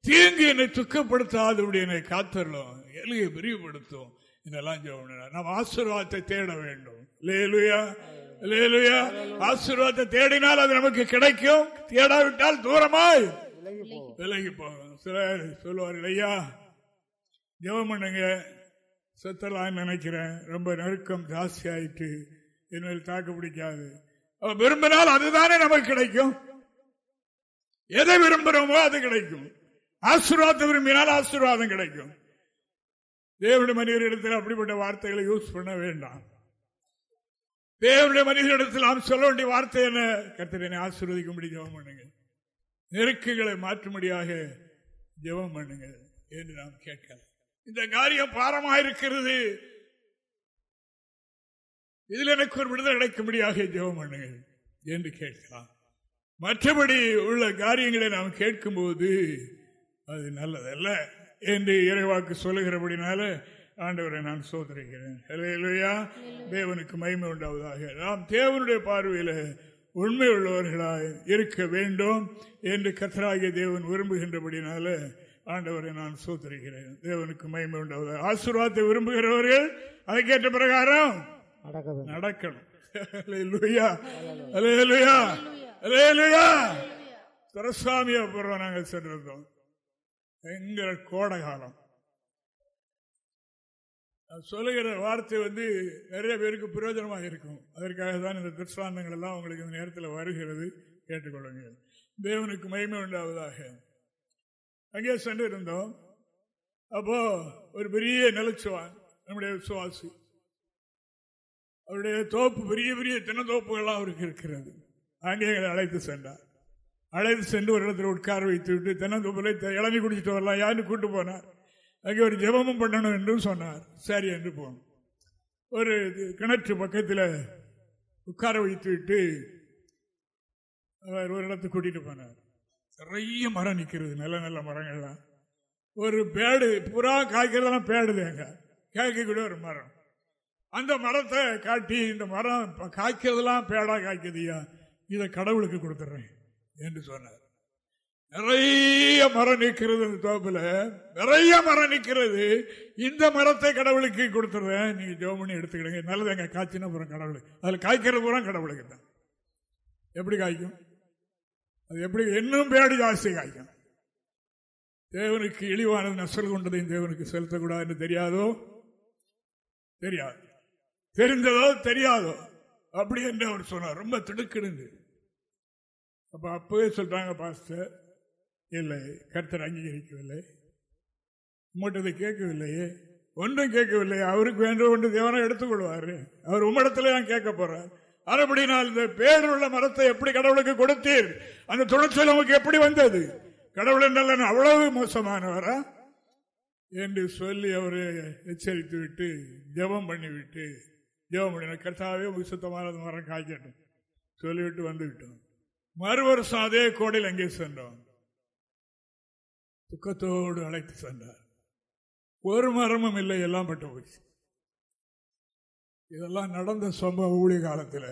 தீங்கு என்னை துக்கப்படுத்தாது என்னை காத்தரலும் எலியை விரிவுபடுத்தும். இதெல்லாம் நம்ம ஆசீர்வாதத்தை தேட வேண்டும். லேலுயா லேலுயா ஆசீர்வாதத்தை தேடினால் அது நமக்கு கிடைக்கும். தேடாவிட்டால் தூரமாய் விலகி போகும் சிலர் சொல்லுவார்கள் ஐயா ஜெபம் பண்ணுங்க. செத்தலாம் நினைக்கிறேன். ரொம்ப நெருக்கம் ஜாஸ்தி ஆயிட்டு என்மேல் தாக்கு பிடிக்காது. விரும்பினால் அதுதானே நமக்கு கிடைக்கும். எதை விரும்புகிறோமோ அது கிடைக்கும். ஆசீர்வாதம் விரும்பினால் ஆசீர்வாதம் கிடைக்கும். தேவனுட மனிதர் இடத்துல அப்படிப்பட்ட வார்த்தைகளை யூஸ் பண்ண வேண்டாம். தேவனுடைய மனிதனிடத்தில் நாம் சொல்ல வேண்டிய வார்த்தை என்ன? கத்திரனை ஆசீர்வதிக்கும்படி ஜெபம் பண்ணுங்க. நெருக்குகளை மாற்றும்படியாக ஜெபம் பண்ணுங்க என்று நாம் கேட்கலாம். இந்த காரியம் பாரமாயிருக்கிறது. இதில் எனக்கு ஒரு விடுதலை கிடைக்கும்படியாக ஜெபம் பண்ணுங்க என்று கேட்கலாம். மற்றபடி உள்ள காரியங்களை நாம் கேட்கும்போது அது நல்லதல்ல என்று இறைவாக்கு சொல்லுகிறபடினால ஆண்டவரை நான் சோதரிக்கிறேன் தேவனுக்கு மகிமை உண்டாவதாக. நாம் தேவனுடைய பார்வையில் உண்மை உள்ளவர்களாய் இருக்க வேண்டும் என்று கத்தராகிய தேவன் விரும்புகின்றபடினால ஆண்டவரை நான் சோதரிக்கிறேன் தேவனுக்கு மகிமை உண்டாவதாக. ஆசீர்வாதத்தை விரும்புகிறவர்கள் அதை கேட்ட பிரகாரம் நடக்கணும். துரசாமியா அப்புறம் நாங்கள் சென்றிருந்தோம். பயங்கர கோடை காலம். சொல்லுகிற வார்த்தை வந்து நிறைய பேருக்கு பிரயோஜனமாக இருக்கும். அதற்காக தான் இந்த திருஷ்டாந்தங்கள் எல்லாம் உங்களுக்கு இந்த நேரத்தில் வருகிறது. கேட்டுக்கொள்ளுங்கள் தேவனுக்கு மகிமை உண்டாவதாக. அங்கே சென்று இருந்தோம் அப்போ ஒரு பெரிய நிலச்சுவான் நம்முடைய விசுவாசி. அவருடைய தோப்பு பெரிய பெரிய தினத்தோப்புகள்லாம் அவருக்கு இருக்கிறது. அங்கே எங்களை அழைத்து சென்றார். அழைத்து சென்று ஒரு இடத்துல உட்கார வைத்து விட்டு தென்னந்தோப்பில் இளநீ குடிச்சிட்டு வரலாம். யாருன்னு கூட்டு போனார். அங்கே ஒரு ஜெபமும் பண்ணணும் என்றும் சொன்னார். சரி என்று போனோம் ஒரு கிணற்று பக்கத்தில் உட்கார வைத்து விட்டு அவர் ஒரு இடத்துக்கு கூட்டிட்டு போனார். நிறைய மரம் நிற்கிறது நல்ல நல்ல மரங்கள்லாம். ஒரு பேடு புறா காய்க்கிறதெல்லாம் பேடுது எங்க காய்க்கக்கூடிய ஒரு மரம். அந்த மரத்தை காட்டி இந்த மரம் காய்க்கிறதெல்லாம் பேடா காய்க்குதுயா? இதை கடவுளுக்கு கொடுத்துட்றேன் என்று சொன்னார். நிறைய மரம் நிற்கிறது அந்த தோப்புல. நிறைய மரம் நிற்கிறது இந்த மரத்தை கடவுளுக்கு கொடுத்துருவேன் நீங்க ஜோமணி எடுத்துக்கிடுங்க. நல்லது எங்க காய்ச்சினா புறம் கடவுளுக்கு அதில் காய்க்கிற பூரா கடவுளுக்கு தான். எப்படி காய்க்கும்? அது எப்படி இன்னும் பேடு ஜாஸ்தி காய்க்கும். தேவனுக்கு இழிவானது நசல் கொண்டதையும் தேவனுக்கு செலுத்தக்கூடாதுன்னு தெரியாதோ? தெரியாது. தெரிந்ததோ? தெரியாதோ? அப்படி என்று அவர் சொன்னார். ரொம்ப திடுக்கிடுந்து அப்ப அப்பவே சொல்றாங்க பாஸ்டர் இல்லை கர்த்தர் அங்கீகரிக்கவில்லை. உங்கள்கிட்ட கேட்கவில்லையே? ஒன்றும் கேட்கவில்லை அவருக்கு வேண்டும் ஒன்று தேவனை எடுத்துக்கொள்வாரு அவர் உம்மிடத்துல தான் கேட்க போறார். அதுபடினால் இந்த பேருள்ள மரத்தை எப்படி கடவுளுக்கு கொடுத்தீர்? அந்த துணைச்சல் நமக்கு எப்படி வந்தது? கடவுள் என்றால் அவ்வளவு மோசமானவரா? என்று சொல்லி அவரை எச்சரித்து விட்டு ஜெபம் பண்ணிவிட்டு ஜபம் பண்ணின கர்த்தாவே சுத்தமான மரம் காய்க்கட்டும். சொல்லிவிட்டு வந்துவிட்டோம். மறு வருஷம் அதே கோடையில் அங்கே சென்றோம்? துக்கத்தோடு அழைத்து சென்றார். ஒரு மரமும் இல்லை எல்லாம் பட்டு போச்சு. இதெல்லாம் நடந்த சம்பவ ஊழிய காலத்தில்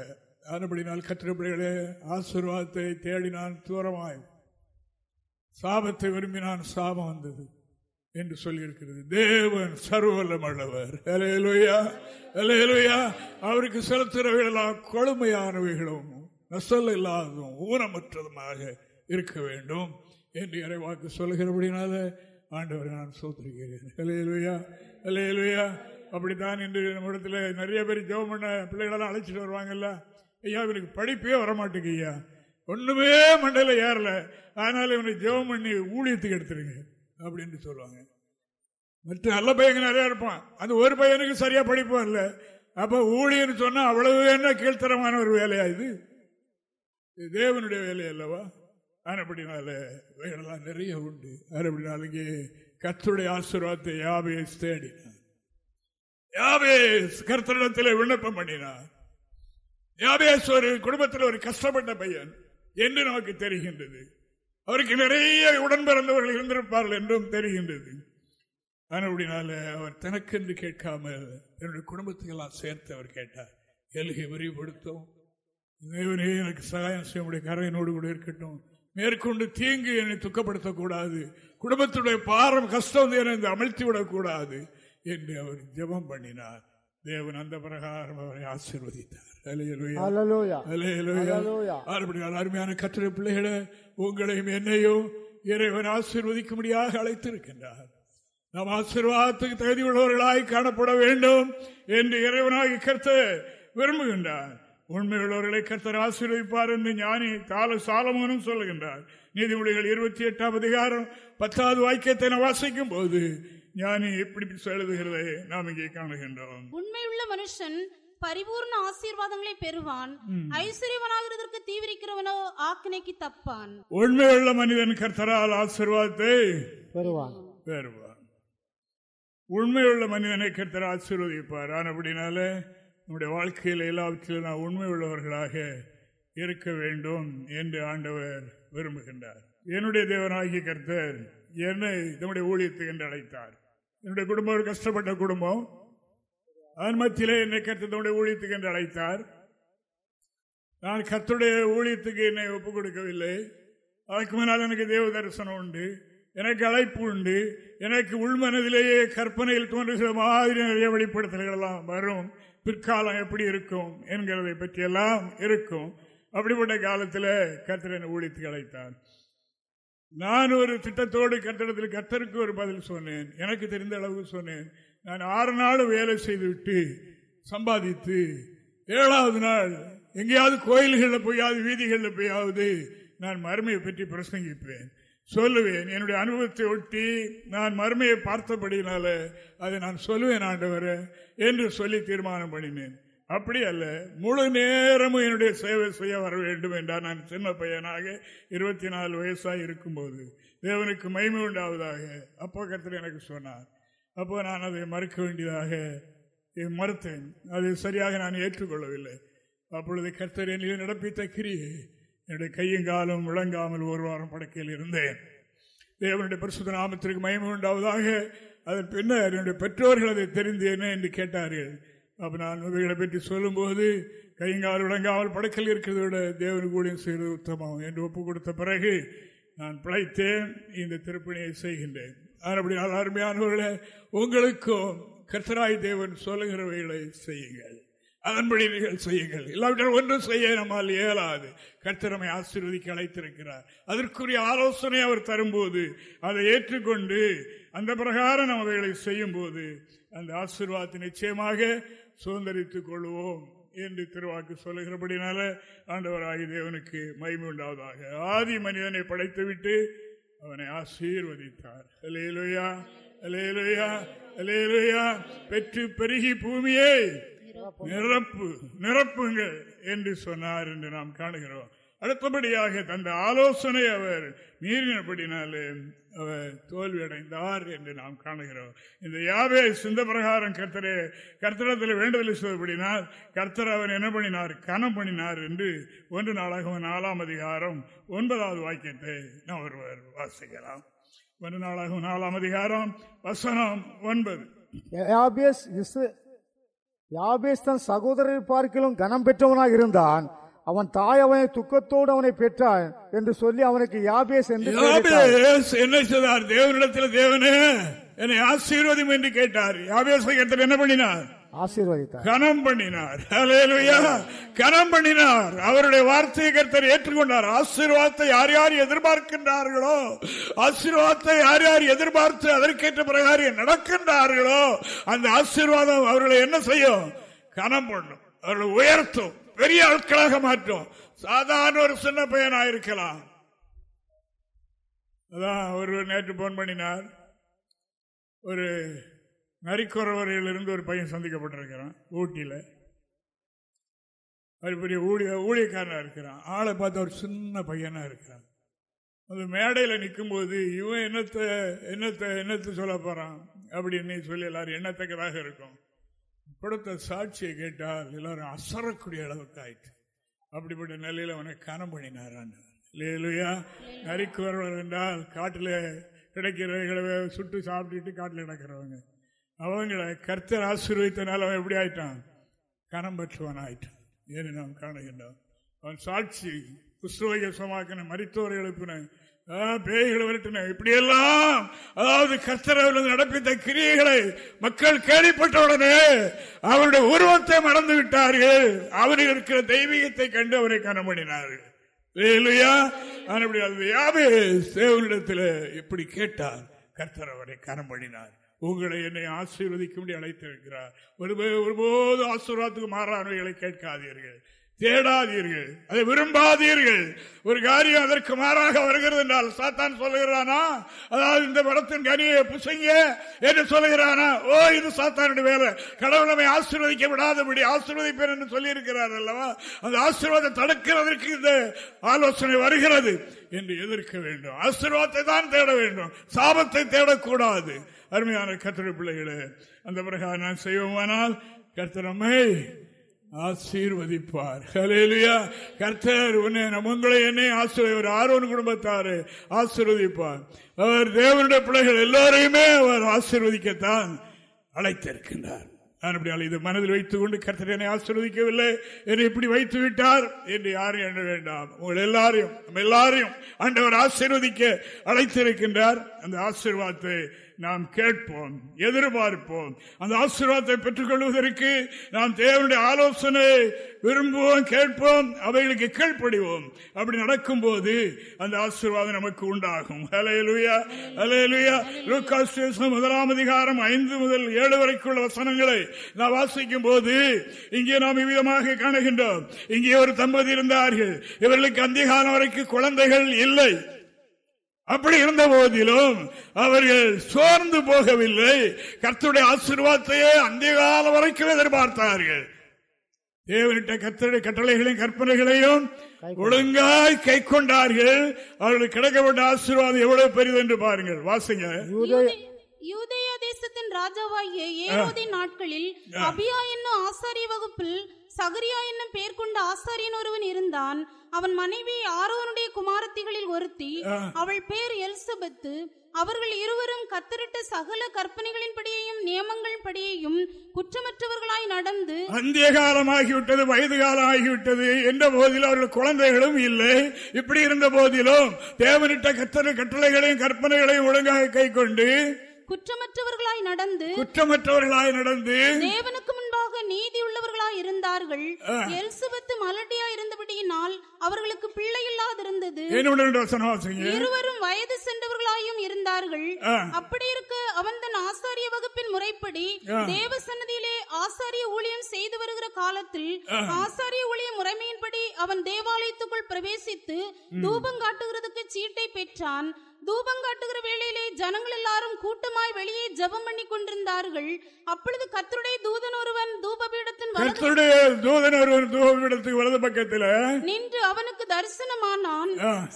அதுபடினால் கற்றுப்படிகளே ஆசீர்வாதத்தை தேடினான் தூரமாய் சாபத்தை விரும்பினான் சாபம் வந்தது என்று சொல்லியிருக்கிறது. தேவன் சர்வல்லமல்லவர் அவருக்கு செலுத்துறவைகளெல்லாம் கொழுமையானவைகளும் நசல் இல்லாததும் ஊனமற்றதுமாக இருக்க வேண்டும். என்று இறைவாக்கு சொல்லுகிறபடினால ஆண்டவர் நான் சோத்திருக்கிறேன் அலையலுயா அலையலுயா அப்படித்தான் இன்று நம்மிடத்தில் நிறைய பேர் ஜெபம் பண்ண பிள்ளைகளெல்லாம் அழைச்சிட்டு வருவாங்கல்ல. ஐயா இவனுக்கு படிப்பே வரமாட்டேங்க ஐயா. ஒன்றுமே மண்டையில் ஏறல. அதனால இவனை ஜெபம் பண்ணி ஊழியத்துக்கு எடுத்துருங்க அப்படின்னு சொல்லுவாங்க. மற்ற நல்ல பையங்க நிறையா இருப்பான். அந்த ஒரு பையனுக்கு சரியாக படிப்பும் இல்லை அப்போ ஊழியன்னு சொன்னால் அவ்வளவு என்ன கீழ்த்தரமான ஒரு வேலையா இது தேவனுடைய வேலை அல்லவா? அப்படினால வேலைலாம் நிறைய உண்டு. அப்படினால இங்கே கத்துடைய ஆசீர்வாதத்தை யாபேஸ் தேடினார் யாபேஸ் கர்த்தரிடத்தில் விண்ணப்பம் பண்ணினார். யாபேஸ் ஒரு குடும்பத்தில் ஒரு கஷ்டப்பட்ட பையன். என்று நமக்கு தெரிகின்றது. அவருக்கு நிறைய உடன் பிறந்தவர்கள் இருந்திருப்பார்கள் என்றும் தெரிகின்றது. அப்படினால அவர் தனக்கென்று கேட்காமல் என்னுடைய குடும்பத்துக்கெல்லாம் சேர்த்து அவர் கேட்டார். எல்கை விரிவுபடுத்தும். எனக்கு சகாயம் செய்ய முடிய கரையினோடு கூட இருக்கட்டும். மேற்கொண்டு தீங்கு என்னை துக்கப்படுத்தக்கூடாது. குடும்பத்துடைய பாரம் கஷ்டம் என்னை அமழ்த்தி விடக்கூடாது என்று அவர் ஜெபம் பண்ணினார். தேவன் அந்த பிரகாரம் அவரை ஆசீர்வதித்தார். அருமையான கத்திர பிள்ளைகளை உங்களையும் என்னையும் இறைவன் ஆசீர்வதிக்கும்படியாக அழைத்திருக்கின்றார். நாம் ஆசீர்வாதத்துக்கு தகுதி உள்ளவர்களாய் காணப்பட வேண்டும் என்று இறைவனாகி கருத்த விரும்புகின்றார். உண்மையுள்ளவர்களை கர்த்தர் ஆசீர்வதிப்பார் என்று ஞானி தால சாலமோனும் சொல்லுகின்றார். நீதிமொழிகள் இருபத்தி எட்டாம் அதிகாரம் பத்தாவது வாக்கியத்தை வாசிக்கும் போது ஞானி எப்படி எழுதுகிறதை நாம் இங்கே காணுகின்றோம். உண்மையுள்ள மனுஷன் பரிபூர்ண ஆசீர்வாதங்களை பெறுவான். ஐஸ்வர்யவனாகிறதற்கு தீவிரிக்கிறவனோ ஆக்கினைக்கு தப்பான். உண்மையுள்ள மனிதன் கர்த்தரால் ஆசீர்வாதத்தை பெறுவான். பெறுவான். உண்மையுள்ள மனிதனை கர்த்தர் ஆசீர்வதிப்பார். அப்படினால நம்முடைய வாழ்க்கையில் எல்லாவற்றிலும் நான் உண்மை உள்ளவர்களாக இருக்க வேண்டும் என்று ஆண்டவர் விரும்புகின்றார். என்னுடைய தேவனாகிய கர்த்தர் என்னை நம்முடைய ஊழியத்துக்கு என்று அழைத்தார். என்னுடைய குடும்பம் ஒரு கஷ்டப்பட்ட குடும்பம். அதன் மத்தியிலே என்னை கர்த்தனுடைய ஊழியத்துக்கு என்று அழைத்தார். நான் கத்துடைய ஊழியத்துக்கு என்னை ஒப்புக் கொடுக்கவில்லை. அதற்கு முன்னால் எனக்கு தேவ தரிசனம் உண்டு. எனக்கு அழைப்பு உண்டு. எனக்கு உள்மனதிலேயே கற்பனையில் தோன்றுகிற மாதிரி நிறைய வெளிப்படுத்தல்கள் எல்லாம் வரும். பிற்காலம் எப்படி இருக்கும் என்கிறதை பற்றியெல்லாம் இருக்கும். அப்படிப்பட்ட காலத்தில் கத்திரனை ஊழித்து அழைத்தார். நான் ஒரு திட்டத்தோடு கட்டிடத்தில் கத்தருக்கு ஒரு பதில் சொன்னேன். எனக்கு தெரிந்த அளவு சொன்னேன். நான் ஆறு நாள் வேலை செய்துவிட்டு சம்பாதித்து ஏழாவது நாள் எங்கேயாவது கோயில்களில் போயாவது வீதிகளில் போயாவது நான் மருமையை பற்றி பிரசங்கிப்பேன். சொல்லுவேன். என்னுடைய அனுபவத்தை ஒட்டி நான் மருமையை பார்த்தபடினால அதை நான் சொல்லுவேன் ஆண்டவர் என்று சொல்லி தீர்மானம் பண்ணினேன். அப்படி அல்ல. முழு நேரமும் என்னுடைய சேவை செய்ய வர வேண்டும் என்றார். நான் சின்ன பையனாக இருபத்தி நாலு வயசாக இருக்கும்போது தேவனுக்கு மைமை உண்டாவதாக அப்பக்கத்தில் எனக்கு சொன்னார். அப்போ நான் அதை மறுக்க வேண்டியதாக மறுத்தேன். அதை சரியாக நான் ஏற்றுக்கொள்ளவில்லை. அப்பொழுது கர்த்தர் என்னில் நடப்பித்த கிரியை என்னுடைய கையும் காலும் விளங்காமல் ஒரு வாரம் படக்கையில் இருந்தேன். தேவனுடைய பரிசுத்த நாமத்திற்கு மயம உண்டாவதாக. அதன் பின்னர் என்னுடைய பெற்றோர்கள் அதை தெரிந்தேனே என்று கேட்டார்கள். அப்போ நான் இவைகளை பற்றி சொல்லும்போது கைங்கால் விளங்காமல் படக்கில் இருக்கிறத விட தேவன் கூடியம் செய்வது உத்தமம் என்று ஒப்பு கொடுத்த பிறகு நான் பிழைத்தேன். இந்த திருப்பணியை செய்கின்றேன். அப்படி அருமையானவர்களை உங்களுக்கும் கர்த்தராய் தேவன் சொல்லுகிறவைகளை செய்யுங்கள். அதன்படி நீங்கள் செய்யுங்கள். இல்லாவிட்டால் ஒன்றும் செய்ய நம்மால் இயலாது. கர்த்தரமை ஆசீர்வதிக்க அழைத்திருக்கிறார். அதற்குரிய ஆலோசனை அவர் தரும்போது அதை ஏற்றுக்கொண்டு அந்த பிரகாரம் நம்ம அவைகளை செய்யும் போது அந்த ஆசீர்வாதத்தை நிச்சயமாக சுதந்திரித்துக் கொள்வோம் என்று திருவாக்கு சொல்லுகிறபடினால ஆண்டவராகி தேவனுக்கு மகிமை உண்டாவதாக. ஆதி மனிதனை படைத்துவிட்டு அவனை ஆசீர்வதித்தார். அலேலுயா அலேலுயா அலேலுயா பெற்று பெருகி பூமியை நிரப்பு நிரப்புங்கள் என்று சொன்னார் என்று நாம் காணுகிறோம். அடுத்தபடியாக தந்த ஆலோசனை அவர் மீறினபடினாலே அவர் தோல்வியடைந்தார் என்று நாம் காணுகிறோம். இந்த யாவே சிந்த பிரகாரம் கர்த்தரே கர்த்தரத்தில் வேண்டுதல் செய்தபடினால் கர்த்தர் அவர் என்ன பண்ணினார்? கனம் பண்ணினார் என்று ஒன்று நாளாக நாலாம் அதிகாரம் ஒன்பதாவது வாக்கியத்தை நாம் ஒருவர் வாசிக்கலாம். ஒன்று நாளாக நாலாம் அதிகாரம் வசனம் ஒன்பது. யாபேஸ் தன் சகோதரரை பார்க்கிலும் கனம் பெற்றவனாக இருந்தான். அவன் தாய் அவனை துக்கத்தோடு அவனை பெற்றான் என்று சொல்லி அவனுக்கு யாபேஸ் என்று என்ன செய்தார்? தேவனிடத்தில் தேவனே என்னை ஆசீர்வதிம் என்று கேட்டார். யாபேஸ் என்ன பண்ணினார்? ஆசீர்வதித்தார். கனம் பண்ணினார். கனம் பண்ணினார். அவருடைய வார்த்தையை கருத்தர் ஏற்றுக்கொண்டார். ஆசீர்வாதத்தை யார் யார் எதிர்பார்க்கின்றார்களோ ஆசீர்வாதத்தை யார் யார் எதிர்பார்த்து அதற்கேற்ற பிரகாரம் நடக்கின்றார்களோ அந்த ஆசீர்வாதம் அவர்களை என்ன செய்யும்? கனம் பண்ணும். அவர்களை உயர்த்தும். பெரிய ஆட்களாக மாற்றும். சாதாரண ஒரு சின்ன பையனா இருக்கலாம். அதான் ஒருவர் நேற்று போன் பண்ணினார். ஒரு நரிக்குறவரையிலிருந்து ஒரு பையன் சந்திக்கப்பட்டிருக்கிறான் ஊட்டியில். ஒரு பெரிய ஊழிய ஊழியக்காரனாக இருக்கிறான். ஆளை பார்த்து ஒரு சின்ன பையனாக இருக்கிறான். அந்த மேடையில் நிற்கும்போது இவன் என்னத்தை என்னத்தை என்னத்தை சொல்ல போகிறான் அப்படின்னு சொல்லி எல்லாரும் எண்ணத்தக்கதாக இருக்கும். கொடுத்த சாட்சியை கேட்டால் எல்லாரும் அசரக்கூடிய அளவுக்கு ஆயிட்டு அப்படிப்பட்ட நிலையில் அவனை கனம் பண்ணினாரான். இல்லையா நரிக்கு வருவர் என்றால் காட்டில் கிடைக்கிறவர்களை சுட்டு சாப்பிட்டுட்டு காட்டில் கிடக்கிறவங்க அவங்களை கர்த்தர் ஆசீர்வதித்தனால அவன் எப்படி ஆயிட்டான்? கணம் பெற்றவன் ஆயிட்டான் ஏன்னு நாம் காணுகின்றோம். அவன் சாட்சி குஸ்ரோக சமாக்கின மருத்துவரை எழுப்பின பேய்களை விரட்டின இப்படியெல்லாம் அதாவது கர்த்தரவில் நடப்பித்த கிரியைகளை மக்கள் கேள்விப்பட்டவுடனே அவருடைய உருவத்தை மறந்து விட்டார்கள். அவரில் இருக்கிற தெய்வீகத்தை கண்டு அவரை கனமணினார்கள் இல்லையா அப்படி இப்படி கேட்டார். கர்த்தர் அவரை கனம் பண்ணினார் உங்களை என்னை ஆசீர்வதிக்கும்படி அழைத்திருக்கிறார் ஒருபோ- ஒருபோது ஆசீர்வாதத்துக்கு மாறானவைகளை கேட்காதீர்கள். தேடாதீர்கள். அதை விரும்பாதீர்கள். ஒரு காரியம் அதற்கு மாறாக வருகிறது என்றால் சாத்தான் சொல்லுகிறானா? அதாவது இந்த படத்தின் கனியை புசைங்க என்று சொல்லுகிறானா? ஓ இது சாத்தானுடைய வேலை. கடவுள் நம்மை ஆசீர்வதிக்க விடாதபடி ஆசீர்வதிப்பேன் என்று சொல்லியிருக்கிறார் அல்லவா? அந்த ஆசீர்வாதம் தடுக்கிறதற்கு இந்த ஆலோசனை வருகிறது. என்று எதிர்க்க வேண்டும். ஆசீர்வாதத்தை தான் தேட வேண்டும். சாபத்தை தேடக்கூடாது. அருமையான கத்திர பிள்ளைகளே அந்த பிரகாரம் நான் செய்வோமானால் கர்த்தரமை ஆசீர்வதிப்பார். ஹalleluya கர்த்தர் உன்னை உங்களை என்னை ஆசிரியர் ஒரு ஆர்வன் குடும்பத்தாரு ஆசீர்வதிப்பார். அவர் தேவனுடைய பிள்ளைகள் எல்லோரையுமே அவர் ஆசீர்வதிக்கத்தான் அழைத்திருக்கின்றார். நான் அப்படியால் இது மனதில் வைத்துக் கொண்டு கர்த்தர் என்னை ஆசீர்வதிக்கவில்லை. என்னை இப்படி வைத்து விட்டார் என்று யாரும் எண்ண வேண்டாம். உங்கள் எல்லாரையும் நம்ம எல்லாரையும் ஆண்டவர் ஆசீர்வதிக்க அழைத்திருக்கின்றார். அந்த ஆசீர்வாதத்தை நாம் கேட்போம் எதிர்பார்ப்போம். அந்த ஆசீர்வாதத்தை பெற்றுக் கொள்வதற்கு நாம் தேவனுடைய ஆலோசனை விரும்புவோம் கேட்போம் அவைகளுக்கு கீழ்ப்படிவோம். அப்படி நடக்கும்போது அந்த ஆசீர்வாதம் நமக்கு உண்டாகும். ஹalleluya ஹalleluya லூக்காஸ் முதலாம் அதிகாரம் ஐந்து முதல் ஏழு வரைக்குள்ள வசனங்களை நாம் வாசிக்கும் போது இங்கே நாம் இவ்விதமாக காணுகின்றோம். இங்கே ஒரு தம்பதி இருந்தார்கள். இவர்களுக்கு அந்திகாலம் வரைக்கும் குழந்தைகள் இல்லை. அப்படி இருந்த போதிலும் அவர்கள் சோர்ந்து போகவில்லை. கர்த்தருடைய ஆசீர்வாதத்தையே அந்த காலம் வரைக்கும் எதிர்பார்த்தார்கள். தேவனிட்ட கர்த்தருடைய கட்டளைகளையும் கற்பனைகளையும் ஒழுங்காய் கை கொண்டார்கள் அவர்களுக்கு கிடைக்கப்பட்ட ஆசீர்வாதம் எவ்வளவு பெரியது என்று பாருங்கள். வாசிங்க. யூதே- யூதேய தேசத்தின் ராஜாவாகிய ஏரோதின் நாட்களில் அபியா என்னும் ஆசாரிய வகுப்பில் சகரியா என்னும் பெயர் கொண்ட ஆசாரியன் ஒருவன் இருந்தான். அவன் மனைவி ஆரோனுடைய குமாரத்திகளில் ஒருத்தி. அவள் பேர் எல்சபெத்து. அவர்கள் இருவரும் கத்தரிட்ட சகல கற்பனைகளின்படியையும் நியமங்கள் படியையும் குற்றமற்றவர்களாய் நடந்து அந்திய காலமாகிவிட்டது வயது காலம் ஆகிவிட்டது என்ற போதிலும் அவர்கள் குழந்தைகளும் இல்லை. இப்படி இருந்த போதிலும் தேவனிட்ட கத்தர கட்டளைகளையும் கற்பனைகளையும் ஒழுங்காக கை கொண்டு குற்றமற்றவர்களாய் நடந்து குற்றமற்றவர்களாய் நடந்து தேவனுக்கு முன்பாக நீதி உள்ளவர்களாய் இருந்தார்கள் எலிசபெத்து மலடியா இருந்தபடியினால் அவர்களுக்கு பிள்ளை இல்லாதிருந்தது. இருவரும் வயது சென்றவர்களாயும் இருந்தார்கள். அப்படி இருக்க அவன் தன் ஆசாரிய வகுப்பின் முறைப்படி தேவ சன்னதியிலே ஆசாரிய ஊழியம் செய்து வருகிற காலத்தில் ஆசாரிய ஊழிய முறைமையின்படி அவன் தேவாலயத்துக்குள் பிரவேசித்து தூபம் காட்டுகிறதுக்கு சீட்டை பெற்றான். தூபம் காட்டுகிற வேளையிலே ஜனங்கள் எல்லாரும் கூட்டமாய் வெளியே ஜெபம் பண்ணி கொண்டிருந்தார்கள் அப்பொழுது கர்த்தருடைய தூதன் ஒருவன் தூபபீடத்தின் வலது கர்த்தருடைய தூதன் ஒருவன் தூவிடத்துக்கு வலது பக்கத்துல நின்று அவனுக்கு தரிசனமானான்.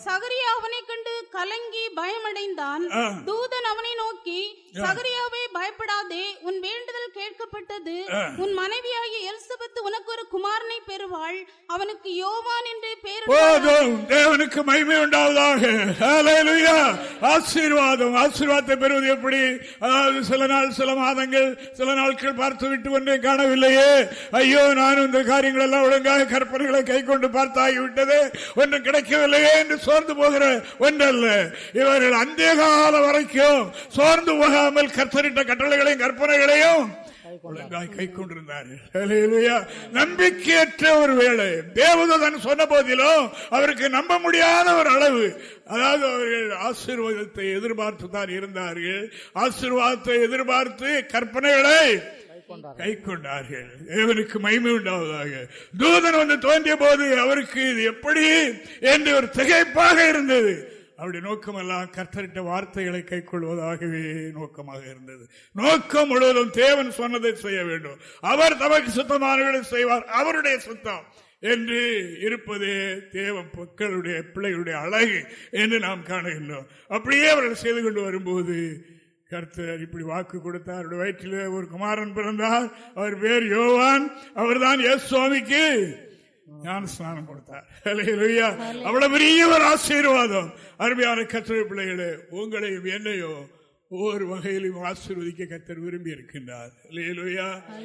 சகரியா அவனை கண்டு கலங்கி பயமடைந்தான். தூதன் அவனை நோக்கி சகரியாவே பயப்படாதே உன் வேண்டுதல் கேட்கப்பட்டது. உன் மனைவியாகிய எலிசபெத் உனக்கு ஒரு குமாரனை பெறுவாள். அவனுக்கு யோவான் என்று பெயர் தேவனுக்கு மகிமை உண்டாவதாக. ஆசீர்வாதம். ஆசீர்வாதத்தை பெறுவது எப்படி? அதாவது சில நாள் சில மாதங்கள் சில நாட்கள் பார்த்து விட்டு ஒன்றை காணவில்லையே. ஐயோ நானும் இந்த காரியங்கள் எல்லாம் ஒழுங்காக கற்பனைகளை கை கொண்டு பார்த்தாகிவிட்டது. ஒன்றும் கிடைக்கவில்லையே என்று சோர்ந்து போகிற ஒன்றல்ல. இவர்கள் அந்த காலம் வரைக்கும் சோர்ந்து போகாமல் கற்பனிட்ட கட்டளைகளையும் கற்பனைகளையும் ஒழுங்காய் கை ஹalleluya. நம்பிக்கையற்ற ஒரு வேலை தேவதன் சொன்ன போதிலும் அவருக்கு நம்ப முடியாத ஒரு அளவு. அதாவது அவர்கள் ஆசீர்வாதத்தை எதிர்பார்த்து தான் இருந்தார்கள். ஆசீர்வாதத்தை எதிர்பார்த்து கற்பனைகளை கை கொண்டார்கள் தேவனுக்கு மகிமை உண்டாவதாக. தூதன் வந்து தோன்றிய போது அவருக்கு இது எப்படி? என்று ஒரு திகைப்பாக இருந்தது. அவருடைய நோக்கமெல்லாம் கர்த்தரிட்ட வார்த்தைகளை கை கொள்வதாகவே நோக்கமாக இருந்தது. நோக்கம் முழுவதும் தேவன் சொன்னதை செய்ய வேண்டும். அவர் தமக்கு சுத்தமானவர்களை செய்வார். அவருடைய சுத்தம் என்று இருப்பதே தேவ மக்களுடைய பிள்ளைகளுடைய அழகு என்று நாம் காணுகின்றோம். அப்படியே அவர்கள் செய்து கொண்டு வரும்போது கர்த்தர் இப்படி வாக்கு கொடுத்தார். அவருடைய வயிற்றிலே ஒரு குமாரன் பிறந்தார். அவர் பேர் யோவான். அவர்தான் எஸ் சுவாமிக்கு. ஞான ஸ்நானம் கொடுத்தார். அவ்வளவு பெரிய ஒரு ஆசீர்வாதம். அருமையான கத்திர பிள்ளைகளே உங்களையும் என்னையோ ஒவ்வொரு வகையிலும் ஆசீர்வதிக்க கத்தர் விரும்பி இருக்கின்றார்.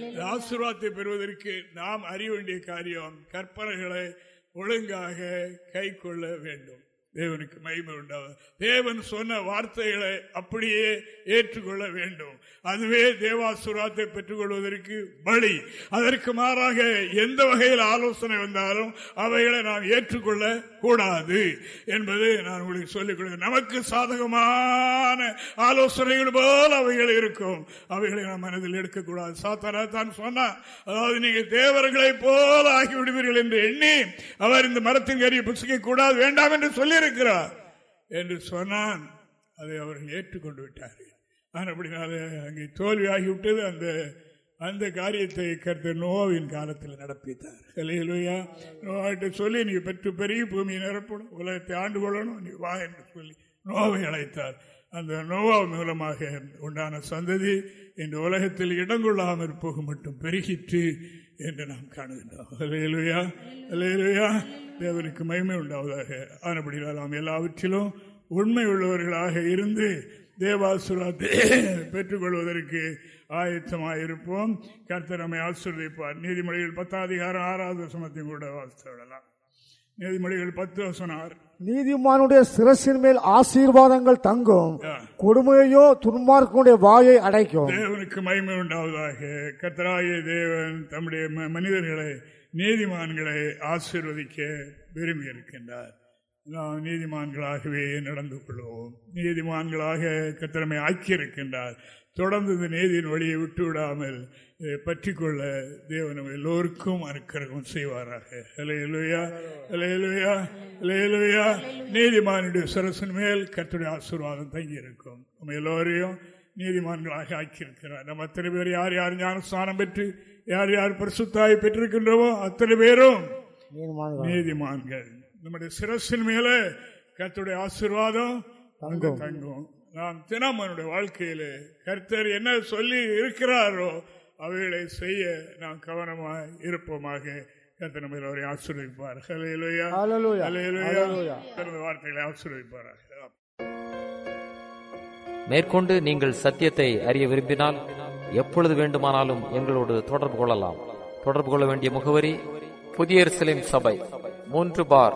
இந்த ஆசீர்வாதத்தை பெறுவதற்கு நாம் அறிய வேண்டிய காரியம் கற்பனைகளை ஒழுங்காக கை கொள்ள வேண்டும். தேவனுக்கு மகிமை உண்டாவது தேவன் சொன்ன வார்த்தைகளை அப்படியே ஏற்றுக்கொள்ள வேண்டும். அதுவே தேவாசுராத்தை பெற்றுக்கொள்வதற்கு வழி. அதற்கு மாறாக எந்த வகையில் ஆலோசனை வந்தாலும் அவைகளை நாம் ஏற்றுக்கொள்ள கூடாது என்பதை நான் உங்களுக்கு சொல்லிக் கொடுக்கிறேன். நமக்கு சாதகமான ஆலோசனைகள் போல் அவைகள் இருக்கும். அவைகளை நாம் மனதில் எடுக்கக்கூடாது. சாத்தாரா தான் சொன்னார் அதாவது நீங்கள் தேவர்களை போல ஆகிவிடுவீர்கள் என்று எண்ணி அவர் இந்த மரத்தின் கறியை புசிக்க கூடாது வேண்டாம் என்று சொல்லியிருக்கிறார் என்று சொன்னான். அதை அவர்கள் ஏற்றுக்கொண்டு விட்டார்கள். அப்படினால அங்கே தோல்வியாகிவிட்டது. அந்த அந்த காரியத்தை கருத்து நோவின் காலத்தில் நடப்பித்தார். கலையிலுயா நோவாட்ட சொல்லி நீ பெற்று பெரிய பூமியை நிரப்பணும் உலகத்தை ஆண்டு கொள்ளணும் நீ வா என்று சொல்லி நோவை அழைத்தார். அந்த நோவா மூலமாக உண்டான சந்ததி இந்த உலகத்தில் இடங்கொள்ளாமல் போக மட்டும் பெருகிற்று என்று நாம் காணுகின்றோம். அலையலுயா அலையலுயா தேவனுக்கு மகிமை உண்டாவதாக. ஆனபடியால் நாம் எல்லாவற்றிலும் உண்மை உள்ளவர்களாக இருந்து தேவாசுராத்தை பெற்றுக்கொள்வதற்கு ஆயத்தமாயிருப்போம். கர்த்தர் நம்மை ஆசிர்வதிப்பார். நீதிமொழிகள் பத்தாம் அதிகாரம் ஆறாவது வசனத்தையும் கூட வாசித்து விடலாம். நீதிமொழிகள் பத்து வசனம் ஆறு நீதிமானுடைய சிரசின் மேல் ஆசீர்வாதங்கள் தங்கும். கொடுமையோ துன்மார்க்கனுடைய வாயை அடைக்கும். தேவனுக்கு மகிமை உண்டாவதாக. கத்தராகிய தேவன் தம்முடைய மனிதர்களை நீதிமான்களை ஆசீர்வதிக்க விரும்பி இருக்கின்றார். நாம் நீதிமான்களாகவே நடந்து கொள்வோம். நீதிமான்களாக கத்திரமை ஆக்கியிருக்கின்றார். தொடர்ந்து இந்த நீதியின் வழியை விட்டு விடாமல் இதை பற்றிக்கொள்ள தேவன் எல்லோருக்கும் அனுக்கிரகம் செய்வாராக. அலையலுயா அலையலுயா அலையலுயா நீதிமானுடைய சரசன் மேல் கத்துடைய ஆசீர்வாதம் தங்கி இருக்கும் நம்ம எல்லோரையும் நீதிமான்களாக ஆக்கியிருக்கிறார். நம்ம அத்தனை பேர் யார் யார் ஞானஸ்தானம் பெற்று யார் யார் பரிசுத்தாய் பெற்றிருக்கின்றோமோ அத்தனை பேரும் நீதிமான்கள். நம்முடைய சிரசின் மேல கர்த்தருடைய ஆசீர்வாதம் அங்க தங்கும். நாம் தினம் நம்முடைய வாழ்க்கையில கர்த்தர் என்ன சொல்லி இருக்கிறாரோ அவைகளை செய்ய நாம் கவனமாக இருப்போமாக. கர்த்தர் நம்ம எல்லோரையும் ஆசீர்வதிப்பார். வார்த்தைகளை ஆசீர்வதிப்பாராக. மேற்கொண்டு நீங்கள் சத்தியத்தை அறிய விரும்பினால் எப்பொழுது வேண்டுமானாலும் எங்களோடு தொடர்பு கொள்ளலாம். தொடர்பு கொள்ள வேண்டிய முகவரி புதிய எருசலேம் சபை மூன்று பார்